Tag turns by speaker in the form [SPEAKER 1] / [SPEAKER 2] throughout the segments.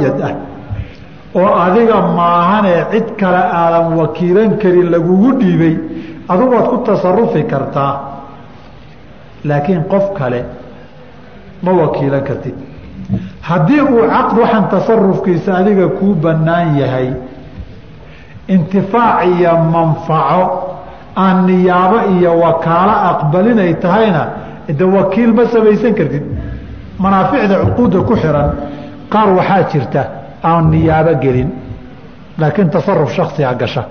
[SPEAKER 1] muqayad ah oo adiga maahanee cid kale aadan wakiilan karin lagugu dhiibay adugood ku tasarufi kartaa. Laakiin qof kale ma wakiilan kartid. Haddii uu caqd waxaan tasarufkiisa adiga kuu bannaan yahay intifaac iyo manfaco aan niyaabo iyo wakaalo aqbalinay tahayna de wakiil ma samaysan kartid. Manaaficda cuquudda ku xiran qaar waxaa jirta aan niyaabo gelin laakiin tasaruf shaksiga gasha.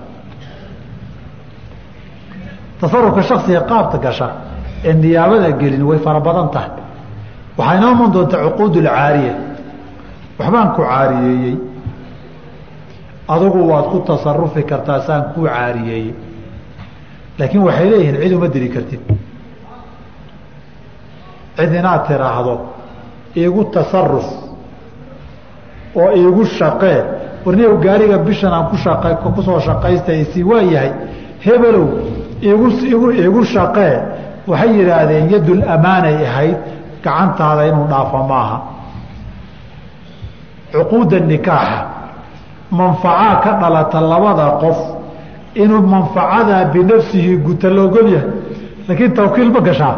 [SPEAKER 1] Tasarufka shaksiga qaabta gasha ee niyaabada gelin way fara badan tahay. Waxaa inoo iman doontaa cuquud alcaariya waxbaan ku caariyeeyey adugu waad ku tasarufi kartaa saan kuu caariyeeyey laakiin waxay leeyihiin cid uma diri kartid. Cid inaad tiraahdo iigu tasaruf oo iigu shaqee warniyow gaariga bishan aan ku ku soo shaqaysta isi waa yahay hebelow igu igu shaqee waxay yidhaahdeen yadul amaanay ahayd gacantaada inuu dhaafo maaha. Cuquudda nikaaxa. Manfacaa ka dhalata labada qof inuu manfacadaa binafsihi guta la ogol yahay. Laakiin tawkiil ma gashaa.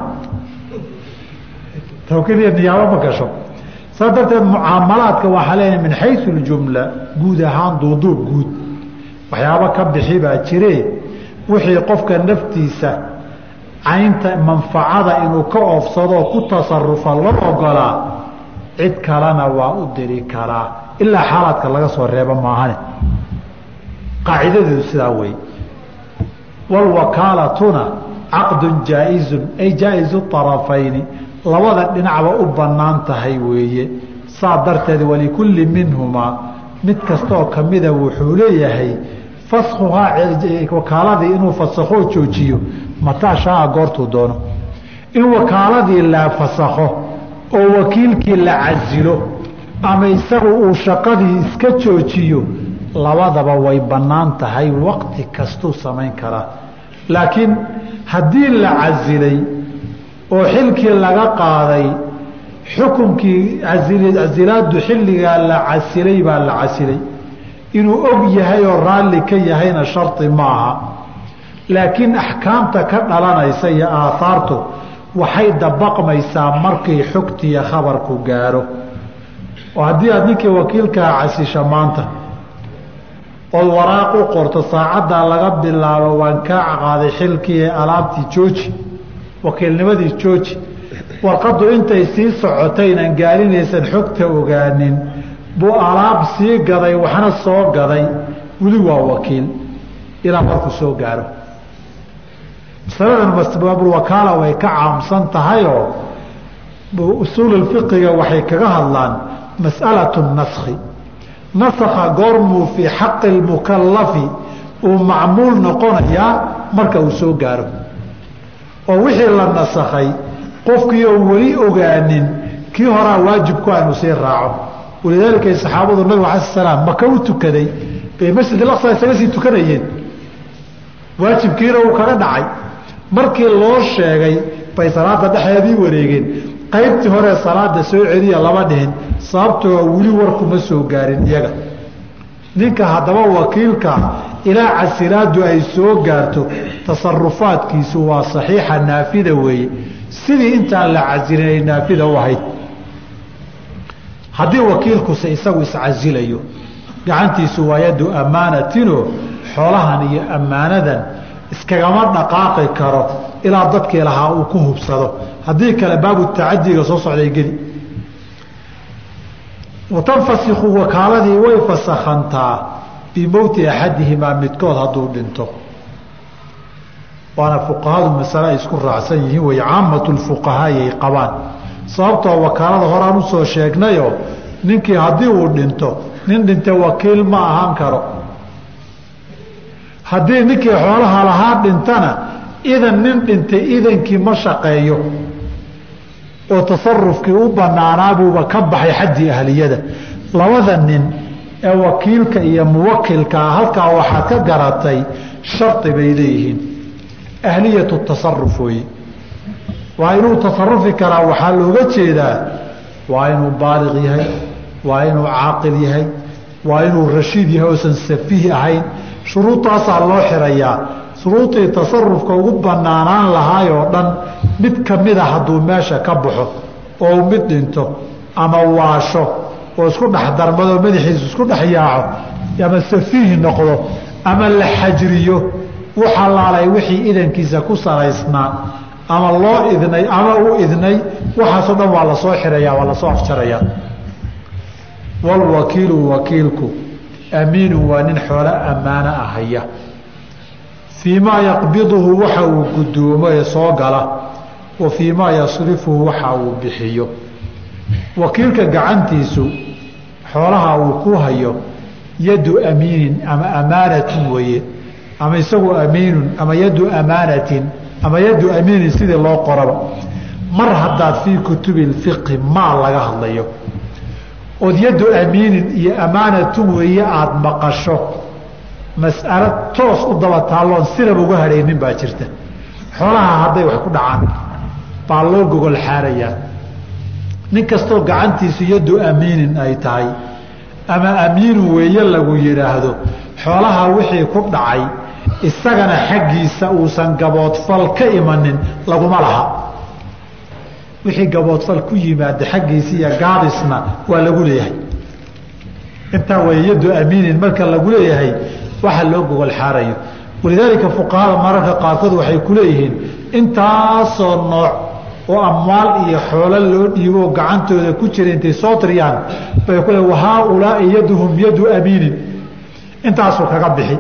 [SPEAKER 1] Tawkiil iyo niyaabo ma gasho saas darteed mucaamalaadka waxaa leeyahay min xayu ljumla guud ahaan duuduub guud. Waxyaabo ka bixi baa jire. Wixii qofka naftiisa caynta manfacada inuu ka oofsadoo ku tasarufa loo ogolaa cid kalena waa u diri karaa ilaa xaalaadka laga soo reebo maahane. Qaacidadeedu sidaa wey walwakaalatuna caqdun jaa-izun ay jaa-izu arafayni labada dhinacba u bannaan tahay weeye. Saa darteed walikulli minhumaa mid kastaoo kamida wuxuu leeyahay faskhuhaa wakaaladii inuu fasakoo joojiyo mataa shaa goortuu doono. In wakaaladii la fasakho oo wakiilkii la casilo ama isagu uu shaqadii iska joojiyo labadaba way bannaan tahay waqti kastuu samayn karaa. Laakiin haddii la casilay oo xilkii laga qaaday xukunkii casilaadu xilligaa la casilay baa la casilay. Inuu og yahay oo raalli ka yahayna shardi maaha laakiin axkaamta ka dhalanaysa iyo aahaartu waxay dabaqmaysaa markii xogtiiyo khabarku gaaro. Oo haddii aad ninkii wakiilkaa casisha maanta ood waraaq u qorto saacaddaa laga bilaabo waan kaa qaaday xilkii alaabtii jooji wakiilnimadii jooji warqaddu intay sii socotaynan gaarinaysan xogta ogaanin buu alaab sii gaday waxna soo gaday. Weli waa wakiil. Ilaa markuu soo gaaro. Masaladan baabulwakaala way ka caamsan tahayoo usuululfiqiga waxay kaga hadlaan mas'alatu naskhi. Nasakha goormuu fii xaqi lmukalafi uu macmuul noqonayaa marka uu soo gaaro oo wixii la nasakhay qofkii oon weli ogaanin kii horaa waajibku inuu sii raaco. Walidaalika saxaabadu nabig ala salaam maka u tukaday bay masjid alaqsa isaga sii tukanayeen. Waajibkiina uu kaga dhacay. Markii loo sheegay bay salaada dhexeedii wareegeen. Qaybtii hore salaada soo celiya lama dhihin sababtoo weli warkuma soo gaarin iyaga. Ninka haddaba wakiilka ilaa casilaadu ay soo gaarto tasarufaadkiisu waa saxiixa naafida weeye. Sidii intaan la casilin ay naafida u ahayd. Haddii wakiilkuse isagu iscasilayo gacantiisu waa yadu ammaanatinoo xoolahan iyo ammaanadan iskagama dhaqaaqi karo ilaa dadkii lahaa uu ku hubsado. Haddii kale baabu tacadiga soo socday geli watanfasiku wakaaladii way fasakhantaa bimowti axadihimaa midkood hadduu dhinto. Waana fuqahadu masale ay isku raacsan yihiin wey caamatu lfuqahaayay qabaan. Sababtoo wakaalada horaan u soo sheegnayoo ninkii haddii uu dhinto nin dhinte wakiil ma ahaan karo. Haddii ninkii xoolaha lahaa dhintana idan nin dhintay idankii ma shaqeeyo. Oo tasarufkii u banaanaabuuba ka baxay xaddii ahliyada. Labada nin ee wakiilka iyo muwakilkaa halkaa waxaad ka garatay shardi bay leeyihiin. Ahliyatu tasaruf weeye waa inuu tasarufi karaa waxaa looga jeedaa waa inuu baaliq yahay waa inuu caaqil yahay waa inuu rashiid yahay oosan safiih ahayn. Shuruudtaasaa loo xirayaa. Shuruudii tasarufka ugu banaanaan lahaay oo dhan mid ka mida hadduu meesha ka baxo oo mid dhinto ama waasho oo isku dhex darmado madaxiisu isku dhex yaaco ama safiih noqdo ama la xajriyo waxa laalay wixii idankiisa ku salaysnaa ama loo idnay ama u idnay waxaasoo dhan waa la soo xiraya waa la soo afjarayaa walwakiilu wakiilku amiinu waa nin xoolo ammaano ahaya fii maa yaqbiduhu waxa uu gudoomo ee soo gala wa fii maa yasrifuhu waxa uu bixiyo wakiilka gacantiisu xoolaha uu ku hayo yadu amiinin ama amaanatun weeye ama isagu amiinun ama yadu amaanatin ama yadu amiinin sidii loo qoraba. Mar haddaad fii kutubi lfiqhi maal laga hadlayo ood yadu amiinin iyo amaanatun weeye aada maqasho mas'alo toos u daba taalloon sinaba uga hadhaynin baa jirta. Xoolaha hadday wax ku dhacaan baa loo gogol xaarayaa nin kastoo gacantiisu yadu amiinin ay tahay ama amiinu weeye lagu yidhaahdo xoolaha wixii ku dhacay isagana xaggiisa uusan gaboodfal ka imanin laguma laha. Wixii gaboodfal ku yimaada xaggiisa iyo gaabisna waa lagu leeyahay. Intaa way yadu amiinin marka lagu leeyahay waxa loo gogol xaarayo walidaalika fuqahada mararka qaarkood waxay ku leeyihiin intaasoo nooc oo amwaal iyo xoolo loo dhiibo gacantooda ku jira intay soo tiriyaan bay ku le haaulaai yaduhum yadu amiinin intaasuu kaga bixi.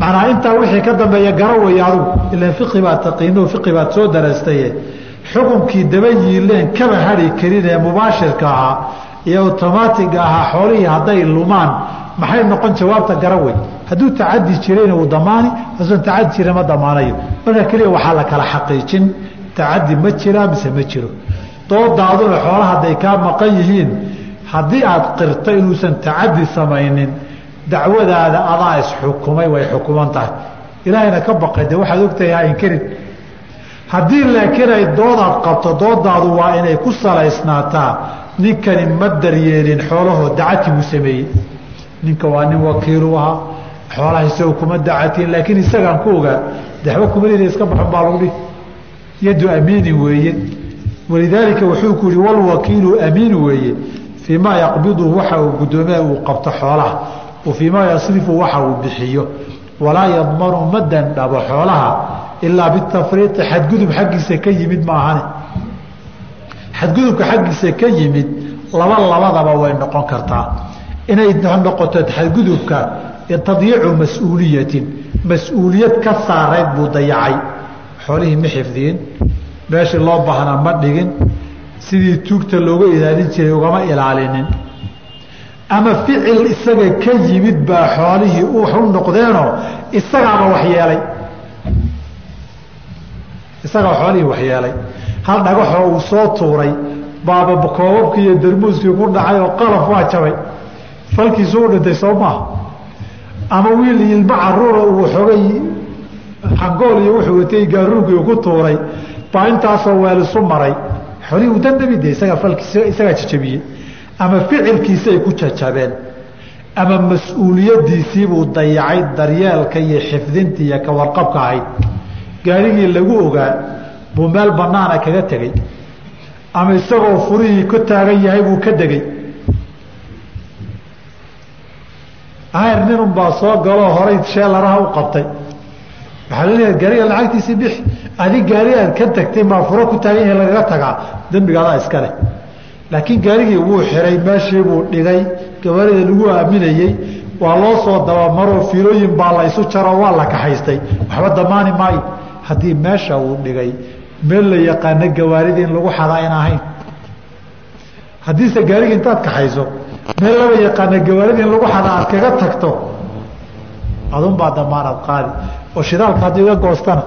[SPEAKER 1] Macnaa intaa wixii ka dambeeya gara way adugu ilan fiqi baad taqiino fiqi baad soo darastaye xukunkii daba yiileen kaba hari karin ee mubaashirka ahaa iyo otomaatiga ahaa xoolihii hadday lumaan maxay noqon jawaabta gara wey hadduu tacadi jirayna uu damaani hasuusan tacadi jira ma damaanayo. Marka keliya waxaa la kala xaqiijin tacadi ma jiraa mise ma jiro. Doodaaduna xoolaha hadday kaa maqan yihiin haddii aad qirto inuusan tacadi samaynin dacwadaada adaa isxukumay way xukuman tahay. Ilaahayna ka baqay de waxaad ogtahay ha inkarin haddii laakiin ay doodaad qabto doodaadu waa inay ku salaysnaataa ninkani ma daryeelin xoolahoo dacati buu sameeyey. Ninka waa nin wakiilu ahaa xoolaha isaga kuma dacatiin laakiin isagaan ku ogaa dexba kumalida iska baxun baa lagu dhihi yadu amiinin weeye. Walidaalika wuxuu ku yihi walwakiilu amiinu weeye. Fii maa waxa uu guddoomiya uu qabto xoolaha. Wa yasrifu waxa uu bixiyo. Walaa yadmanu ma dandhabo xoolaha ilaa bitafriiqi xadgudub xaggiisa ka yimid maahane xadgudubka xaggiisa ka yimid laba labadaba way noqon kartaa. Inay noqoto xadgudubka tadyiicu mas'uuliyatin. Mas'uuliyad ka saarayd buu dayacay xoolihii ma xifdiyin meeshii loo baahnaa ma dhigin. Sidii tuugta looga ilaalin jiray ugama ilaalinin. Ama ficil isaga ka yimid baa xoolihii u noqdeenoo isagaaba waxyeelay isagaa xoolihii waxyeelay hal dhagaxoo uu soo tuuray baaba koobabkii iyo darmuuskii ku dhacay oo qalaf waa jabay. Falkiisu u dhintay soo maaha ama wiil ilmo caruura uu xogay hangool iyo wuxuu watay gaaruunkii ku tuuray. Baa intaasoo weelisu maray. Xolihii uu dandhabi de isagaa falkiis isagaa jajabiyey. Ama ficilkiisay ku jajabeen. Ama mas'uuliyadiisiibuu dayacay daryeelka iyo xifdinta iyo kawarqabka ahayd. Gaarigii lagu ogaa buu meel banaana kaga tegey. Ama isagoo furihii ka taagan yahay buu ka degey. Ayr ninun baa soo galoo horay sheelaraha u qabtay waxaa la leeyahay gaariga lacagtiisii bixi. Adig gaari aad ka tagtay maa furo ku taagan yahay lagaga tagaa. Dembigaadaa iska leh. Laakiin gaarigii wuu xiray meeshii buu dhigay gabarida lagu aaminayey waa loo soo dabamaroo fiilooyin baa la isu jaroo waa la kaxaystay. Waxba damaani maayo. Haddii meesha uu dhigay meel la yaqaano gawaarida in lagu xadaa in ahayn. Haddiise gaariga intaad kaxayso meel laba yaqaana gawaarida in lagu xadaa aad kaga tagto adunbaa damaanaad qaadi oo shidaalka haddii iga goostana.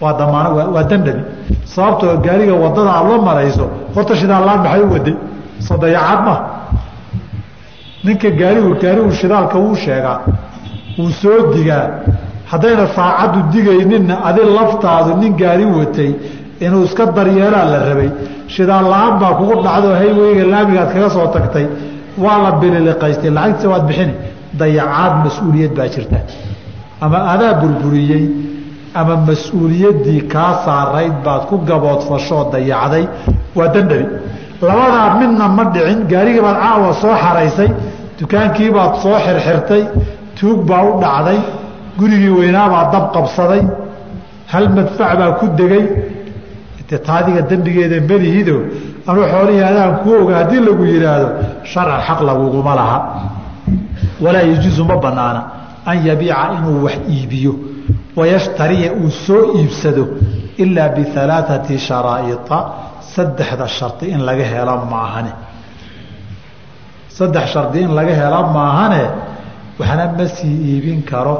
[SPEAKER 1] Waa damaan waa dandhabi sababtoo gaariga waddada aad la marayso horta shidaallaan maxay u waday soo ma. Ninka gaarigu gaarigu shidaalka wuu sheegaa wuu soo digaa. Haddayna saacaddu digayninna adi laftaadu nin gaari watay inuu iska daryeelaa la rabay. Shidaal baa kugu dhacdo hayweyga laamigaad kaga soo tagtay. Waa la bililiqaystay lacagtiisa waad bixini. Dayacaad mas'uuliyad baa jirta ama adaa burburiyey ama mas'uuliyaddii kaa saarayd baad ku gaboodfashoo dayacday waa dandhabi labadaa midna ma dhicin gaarigii baad caawa soo xaraysay dukaankii baad soo xirxirtay tuug baa u dhacday gurigii weynaabaa dab qabsaday hal madfac baa ku degay. Taadiga dembigeeda melihido anuu xoolihii adaan kuu oga haddii lagu yidhaahdo sharcan xaq laguguma laha. Walaa yajuusu ma banaana an yabiica inuu wax iibiyo wayashtariya uu soo iibsado ilaa bialaaثati sharaa'ia saddexda shardi in laga helo maahane. Saddex shardi in laga helo maahane waxna ma sii iibin karo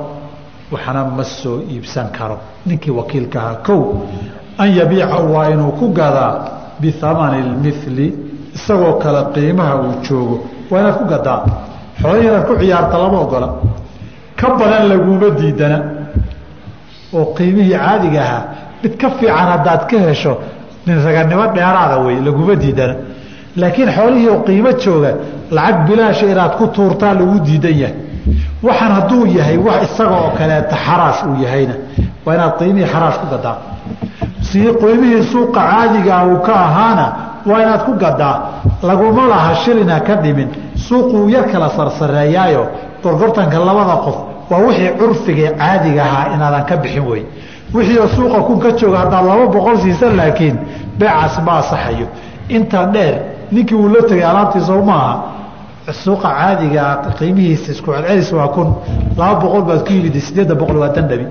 [SPEAKER 1] waxna ma soo iibsan karo. Ninkii wakiilkahaa kow an yabiica waa inuu ku gadaa bihamani اlmili isagoo kale qiimaha uu joogo waa inaad ku gadaa. Xoolihii ku ciyaarta lama ogola ka badan laguma diidana. Oo qiimihii caadiga ahaa mid ka fiican haddaad ka hesho nin raganimo dheeraada wey laguma diidana. Laakiin xoolihii oo qiimo jooga lacag bilaasha inaad ku tuurtaa lagu diidan yahay. Waxaan hadduu yahay wax isaga oo kaleeta xaraash uu yahayna. Waa inaad qiimihii xaraash ku gadaa. Si qiimihii suuqa caadigaa uu ka ahaana waa inaad ku gadaa. Laguma laha shilina ka dhimin. Suuquu yar kala sarsareeyaayo gorgortanka labada qof waa wixii curfiga caadiga ahaa inaadan ka bixin wey wixii suuqa kun ka jooga haddaad laba boqol siisan laakiin beecaas ma asaxayo intaa dheer ninkii uu la tegay alaabtiisa maaha suuqa caadigaa qiimihiisa isku celcelis waa kun. Laba boqol baad ku yimid sideedda boqol waa dandhabi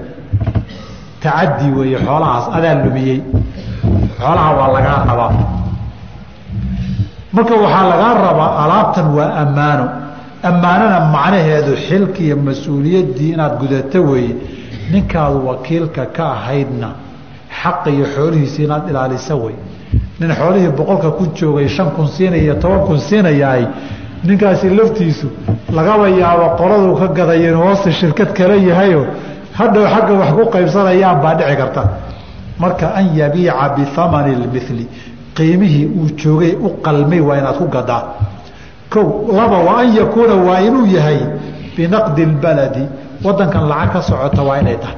[SPEAKER 1] tacadi weeye xoolahaas adaa lumiyey. Xoolaha waa lagaa rabaa. Marka waxaa lagaa rabaa alaabtan waa ammaano ammaanana macnaheedu xilki iyo mas'uuliyaddii inaad gudato weeye ninkaadu wakiilka ka ahaydna xaqa iyo xoolihiisi inaad ilaalisa wey nin xoolihii boqolka ku joogay shan kun siinaya iyo toban kun siinayahay ninkaasi laftiisu lagaba yaabo qoladuu ka gadaya inuu hoosta shirkad kala yahayo hadhow xagga wax ku qaybsanayaan baa dhici karta. Marka an yabiica bihamani lmili qiimihii uu joogay u qalmay waa inaad ku gadaa kow laba wa an yakuuna waa inuu yahay binaqdi اlbaladi wadankan lacag ka socota waa inay tahay.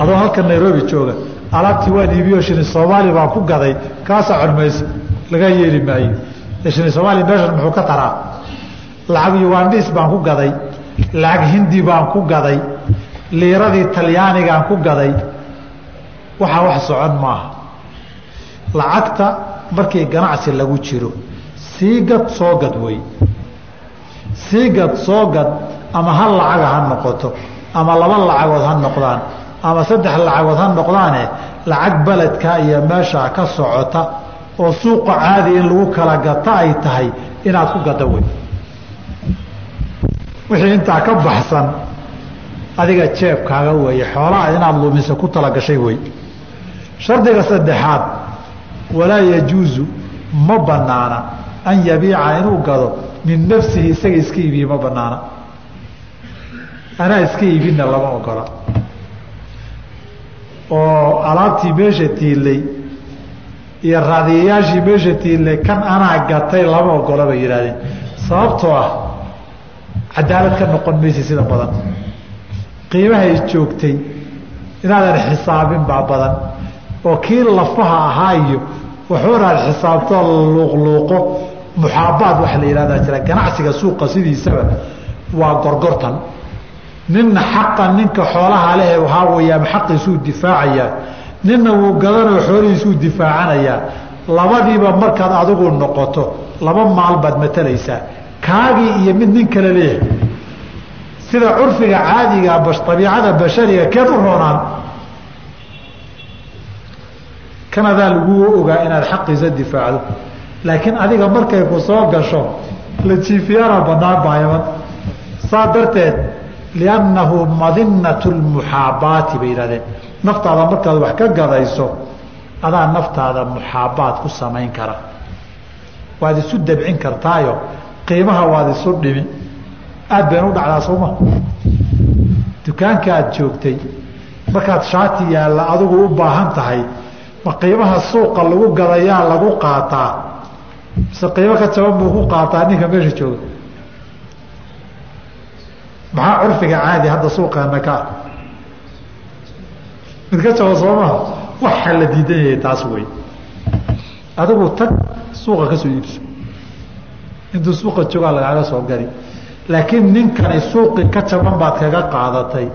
[SPEAKER 1] Adoo halkan nairobi jooga alaabtii waan iibiyo shini soomaali baan ku gaday kaa socon mayso laga yeeli maayo. Shini soomaali meeshan muxuu ka taraa? Lacag ugandis baan ku gaday lacag hindi baan ku gaday liiradii talyaanigaan ku gaday waxaa wax socon maaha. Lacagta markii ganacsi lagu jiro sii gad soo gad wey. Sii gad soo gad ama hal lacaga ha noqoto ama laba lacagood ha noqdaan ama saddex lacagood ha noqdaane lacag beledka iyo meeshaa ka socota oo suuqa caadi in lagu kala gato ay tahay inaad ku gado wey. Wixii intaa ka baxsan adiga jeebkaaga weeye xoolaha inaad lumiso ku talagashay wey. Shardiga saddexaad walaa yajuusu ma banaana an yabiica inuu gado min nafsihi isaga iska iibiye ma banaana. Anaa iska iibinna lama ogola. Oo alaabtii meesha tiilay iyo raadiyayaashii meesha tiilay kan anaa gatay lama ogola bay yidhahdeen sababtoo ah cadaalad ka noqon maysa sida badan. Qiimahay joogtay inaadan xisaabin baa badan. Oo kii lafaha ahaa iyo waxuunaad xisaabtoo luuqluuqo muxaabaad waxa la yihahdaa jira. Ganacsiga suuqa sidiisaba waa gorgortan. Ninna xaqa ninka xoolaha leh waxaa weeyaan xaqiisuu difaacayaa ninna wuu gadanoo xoolihiisuu difaacanayaa. Labadiiba markaad adigu noqoto laba maal baad matalaysaa. Kaagii iyo mid nin kale leeyahay sida curfiga caadiga abiicada bashariga keed u roonaan kanadaa laguu ogaa inaad xaqiisa difaacdo. Laakiin adiga markay ku gasho la jiifiyana banaan baayaban saa darteed liannahu madinatu lmuxaabaati bay yihahdeen naftaada markaad wax ka gadayso adaa naftaada muxaabaat ku samayn kara. Waad isu dabcin kartaayo. Qiimaha waad isu dhimi. Aad bayna u dhacdaa sooma dukaanka aad joogtay markaad shaati yaalla adigu u baahan tahay ma qiimaha suuqa lagu gadayaa lagu qaataa. Mise qiimo ka jaban buu ku qaataa ninka meesha jooga. Maxaa curfiga caadi hadda suuqeena ka? Ah mid ka jaba soo waxa la diidan yahay taas wey adigu tag suuqa ka soo iibso. Intuu suuqa joogaa lagaaga soo gari. Laakiin ninkani suuqi ka jaban baad kaga qaadatay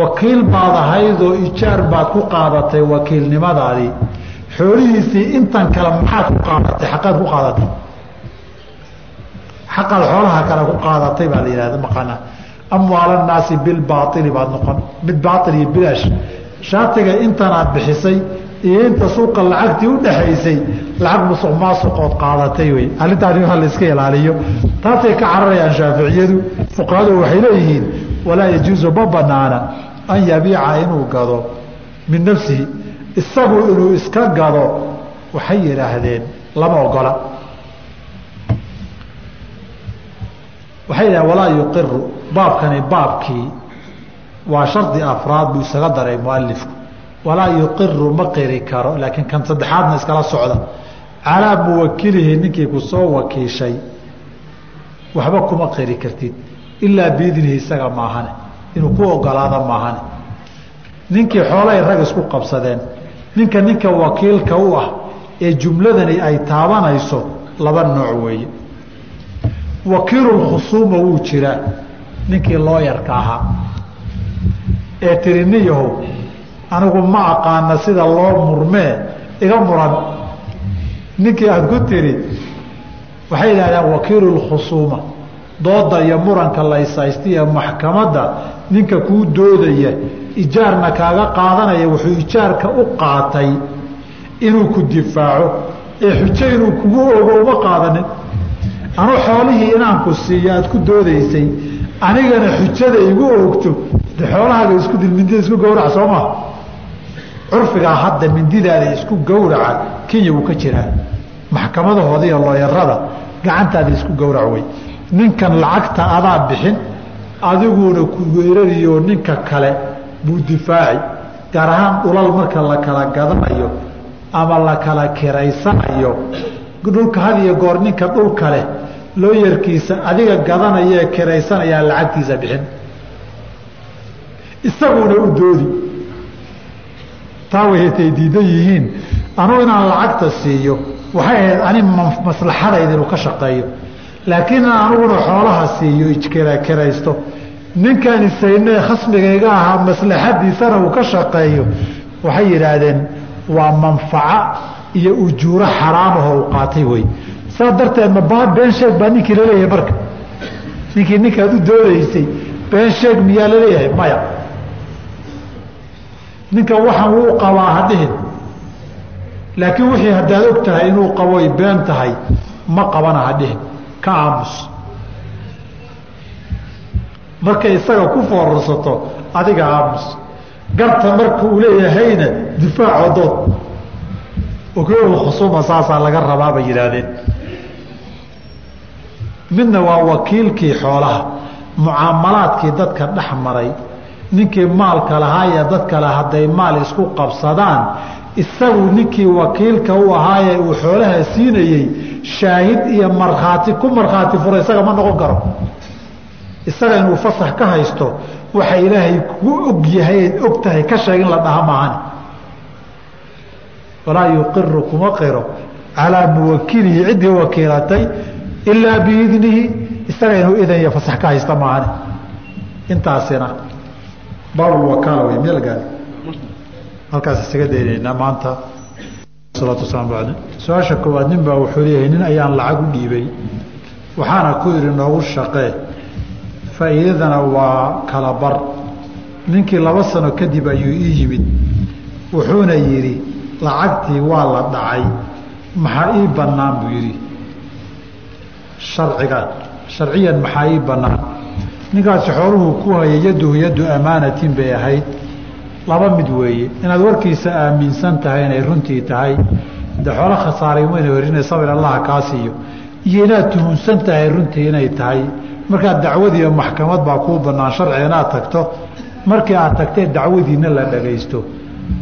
[SPEAKER 1] wakiil baad ahaydoo ijaar baad ku qaadatay wakiilnimadaadii. Xoolihiisii intan kale maxaad ku qaadatay? Xaqaad ku qaadatay. Xaqaad xoolaha kale ku qaadatay baa la yihahda maqana amwaala naasi bilbaaili baad noqon mid baail iyo bilaash. Shaatiga intanaad bixisay iyo inta suuqa lacagtii udhaxaysay lacag musuq qaadatay wey. Arrintaani waa la iska ilaaliyo. Taasay ka cararayaan shaaficiyadu. Fuqahadu waxay leeyihiin walaa yajuusu ma banaana an yabiica inuu gado min nafsihi isagu inuu iska gado waxay yidhaahdeen lama ogola. Waxay yidhahdeen walaa yuqiru baabkani baabkii waa shardi afraad buu isaga daray mualifku walaa yuqiru ma qiri karo laakiin kan saddexaadna iskala socda. Calaa muwakilihi ninkii ku soo wakiishay waxba kuma qiri kartid ilaa biidnihi isaga maahane inuu ku ogolaado maahane. Ninkii xoolay rag isku qabsadeen ninka ninka wakiilka u ah ee jumladani ay taabanayso laba nooc weeye. Wakiilulkhusuuma wuu jiraa ninkii looyarka ahaa. Ee tiri niyahow anigu ma aqaana sida loo murmee iga muran. Ninkii aada ku tiri waxay yidhahdeen wakiilulkhusuuma dooda iyo muranka laysaysta iyo maxkamadda ninka kuu doodaya ijaarna kaaga qaadanaya wuxuu ijaarka u qaatay inuu ku difaaco. Ee xujo inuu kugu ogo uma qaadanin anu xoolihii inaan ku siiyo aada ku doodaysay anigana xujada igu ogto de xoolahaaga isku dil mindida isku gawrac soo maha curfigaa hadda mindidaada isku gawraca kenya wuu ka jiraa. Maxkamadahooda iyo looyarada gacantaada isku gawrac wey ninkan lacagta adaa bixin adiguna ku weerariyo ninka kale buu difaaci gaar ahaan dhulal marka la kala gadanayo ama la kala kiraysanayo dhulka had iyo goor ninka dhulka leh looyarkiisa adiga gadanaya ee kiraysanayaa lacagtiisa bixin. Isaguna u doodi. Taa wayatay diidan yihiin anugu inaan lacagta siiyo waxay ahayd ani maslaxadayda inuu ka shaqeeyo laakiin aniguna xoolaha siiyo kiraysto ninkaan isaynee khasmigayga ahaa maslaxadiisana uu ka shaqeeyo waxay yidhaahdeen waa manfaco iyo ujuuro xaraamahoo u qaatay wey saa darteed ma been sheeg baa ninkii la leeyahay marka. Ninkii ninkaad u doodaysay been sheeg miyaa la leeyahay maya. Ninka waxaan wuu qabaa hadhihin laakiin wixii haddaad og tahay inuu qaboy been tahay ma qabana hadhihin ka aamus markay isaga ku foorarsato adiga aamus garta marka uu leeyahayna difaaco dood. Ogool khusuuma saasaa laga rabaa bay yidhaahdeen. Midna waa wakiilkii xoolaha mucaamalaadkii dadka dhex maray. Ninkii maalka lahaayee dad kale hadday maal isku qabsadaan. Isagu ninkii wakiilka u ahaayee uu xoolaha siinayey shaahid iyo markhaati ku markhaati fura isaga ma noqon karo. Isaga inuu fasax ka haysto waxa ilaahay kugu og yahay og tahay ka sheeg la dhaha maahan walaa yuqiru kuma qiro calaa muwakilihi ciddii wakiilatay ilaa biidnihi isaga inuu idan iyo fasax ka haysta maahan intaasina baabulwakaala wey gaari halkaas isaga daynaynaa maanta su'aasha koowaad nin baa wuxuu leeyahay nin ayaan lacag u dhiibay. Waxaana ku idhi noogu shaqee. Faa'iidadana waa kala bar. Ninkii laba sano kadib ayuu ii yimid. Wuxuuna yidhi lacagtii waa la dhacay. Maxaa ii bannaan? buu yidhi. Sharciga sharciyan maxaa ii bannaan? Ninkaasi xooluhu ku haya yaduhu yaddu amaanatin bay ahayd laba mid weeye. Inaad warkiisa aaminsan tahay inay runtii tahay de xoolo khasaaray mayna werina sabir allaha kaa siiyo. Iyo inaad tuhunsan tahay runtii inay tahay. Markaa dacwadiiyo maxkamad baa kuu banaan sharci inaad tagto. Markii aad tagtee dacwadiinna la dhagaysto.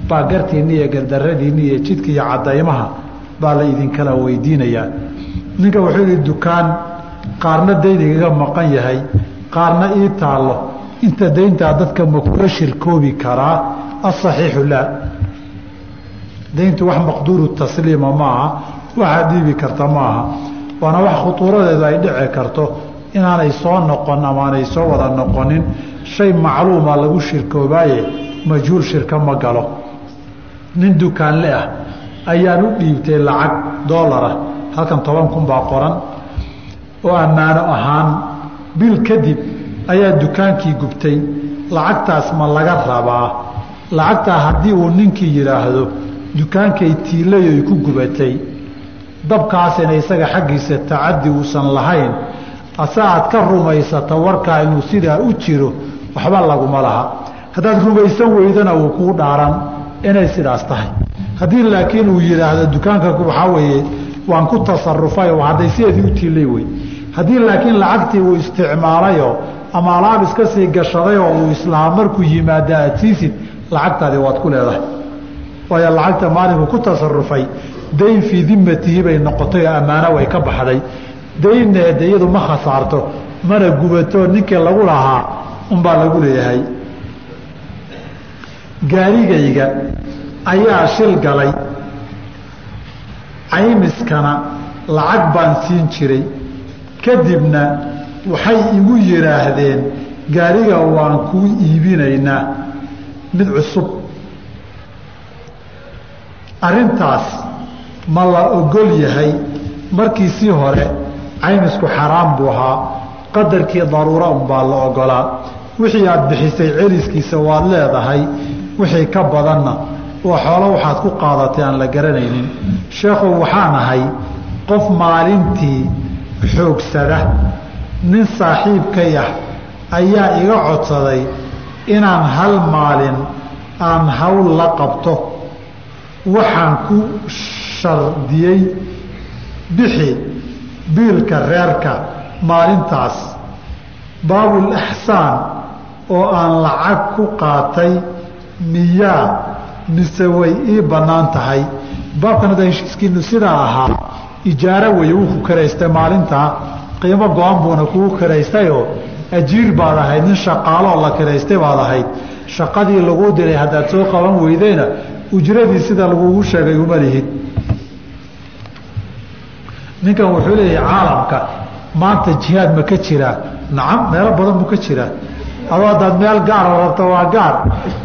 [SPEAKER 1] Baa gartiinna iyo gardaradiinna iyo jidka iyo cadaymaha baa la idinkala weydiinayaa. Ninka wuxuu yihi dukaan qaarna dayn igaga maqan yahay qaarna ii taallo inta dayntaa dadka ma kula shirkoobi karaa asaxiixu laa dayntu wax maqduuru tasliima maaha waxaad dhiibi karta maaha. Waana wax khutuuradeedu ay dhici karto inaanay soo noqon amaanay soo wada noqonin. Shay macluuma lagu shirkoobaaye majhuul shirka ma galo. Nin dukaanle ah ayaan u dhiibtay lacag doolarah halkan toban kun baa qoran oo ammaano ahaan bil kadib ayaa dukaankii gubtay. Lacagtaas ma laga rabaa. Lacagtaa haddii uu ninkii yidhaahdo dukaankay tiilayoy ku gubatay. Dabkaasina isaga xaggiisa tacadi uusan lahayn. Ase aad ka rumaysata warkaa inuu sidaa u jiro waxba laguma laha. Haddaad rumaysan weydana wuu kuu dhaaran. Inay sidaas tahay. Haddii laakiin uu yidhaahdo dukaanka waxaa weeye waan ku tasarufay hadday sideedii u tiilay wey haddii laakiin lacagtii uu isticmaalayoo ama alaab iska sii gashaday oo uu islahaa markuu yimaada aad siisid lacagtaadii waad ku leedahay. Waayo lacagta maalinku ku tasarufay dayn fii dimatihi bay noqotay oo ammaano way ka baxday. Daynneeda iyadu ma khasaarto mana gubato ninkii lagu lahaa unbaa lagu leeyahay. Gaarigayga ayaa shil galay caymiskana lacag baan siin jiray. Kadibna waxay igu yidhaahdeen gaariga waan kuu iibinaynaa mid cusub. Arrintaas ma la ogol yahay. Markiisii hore caymisku xaraam buu ahaa. Qadarkii daruura unbaa la ogolaa wixii aad bixisay celiskiisa waad leedahay wixii ka badanna oo xoolo waxaad ku qaadatay aan la garanaynin. Sheekhow waxaan ahay qof maalintii xoogsada nin saaxiibkay ah ayaa iga codsaday inaan hal maalin aan hawl la qabto. Waxaan ku shardiyey bixi biilka reerka maalintaas. Baabul ixsaan oo aan lacag ku qaatay miyaa mise way ii bannaan tahay? Baabkan hadda heshiiskiinu sidaa ahaa ijaaro weeye wuu ku karaystay maalintaa qiimo go-an buuna kugu karaystayoo ajiir baad ahayd nin shaqaaloo la karaystay baad ahayd. Shaqadii laguu diray haddaad soo qaban weydayna ujradii sida lagugu sheegay uma lihid ninkan wuxuu leeyahay caalamka maanta jihaad ma ka jiraa nacam meelo badan buu ka jiraa adoo haddaad meel gaara rabto waa gaar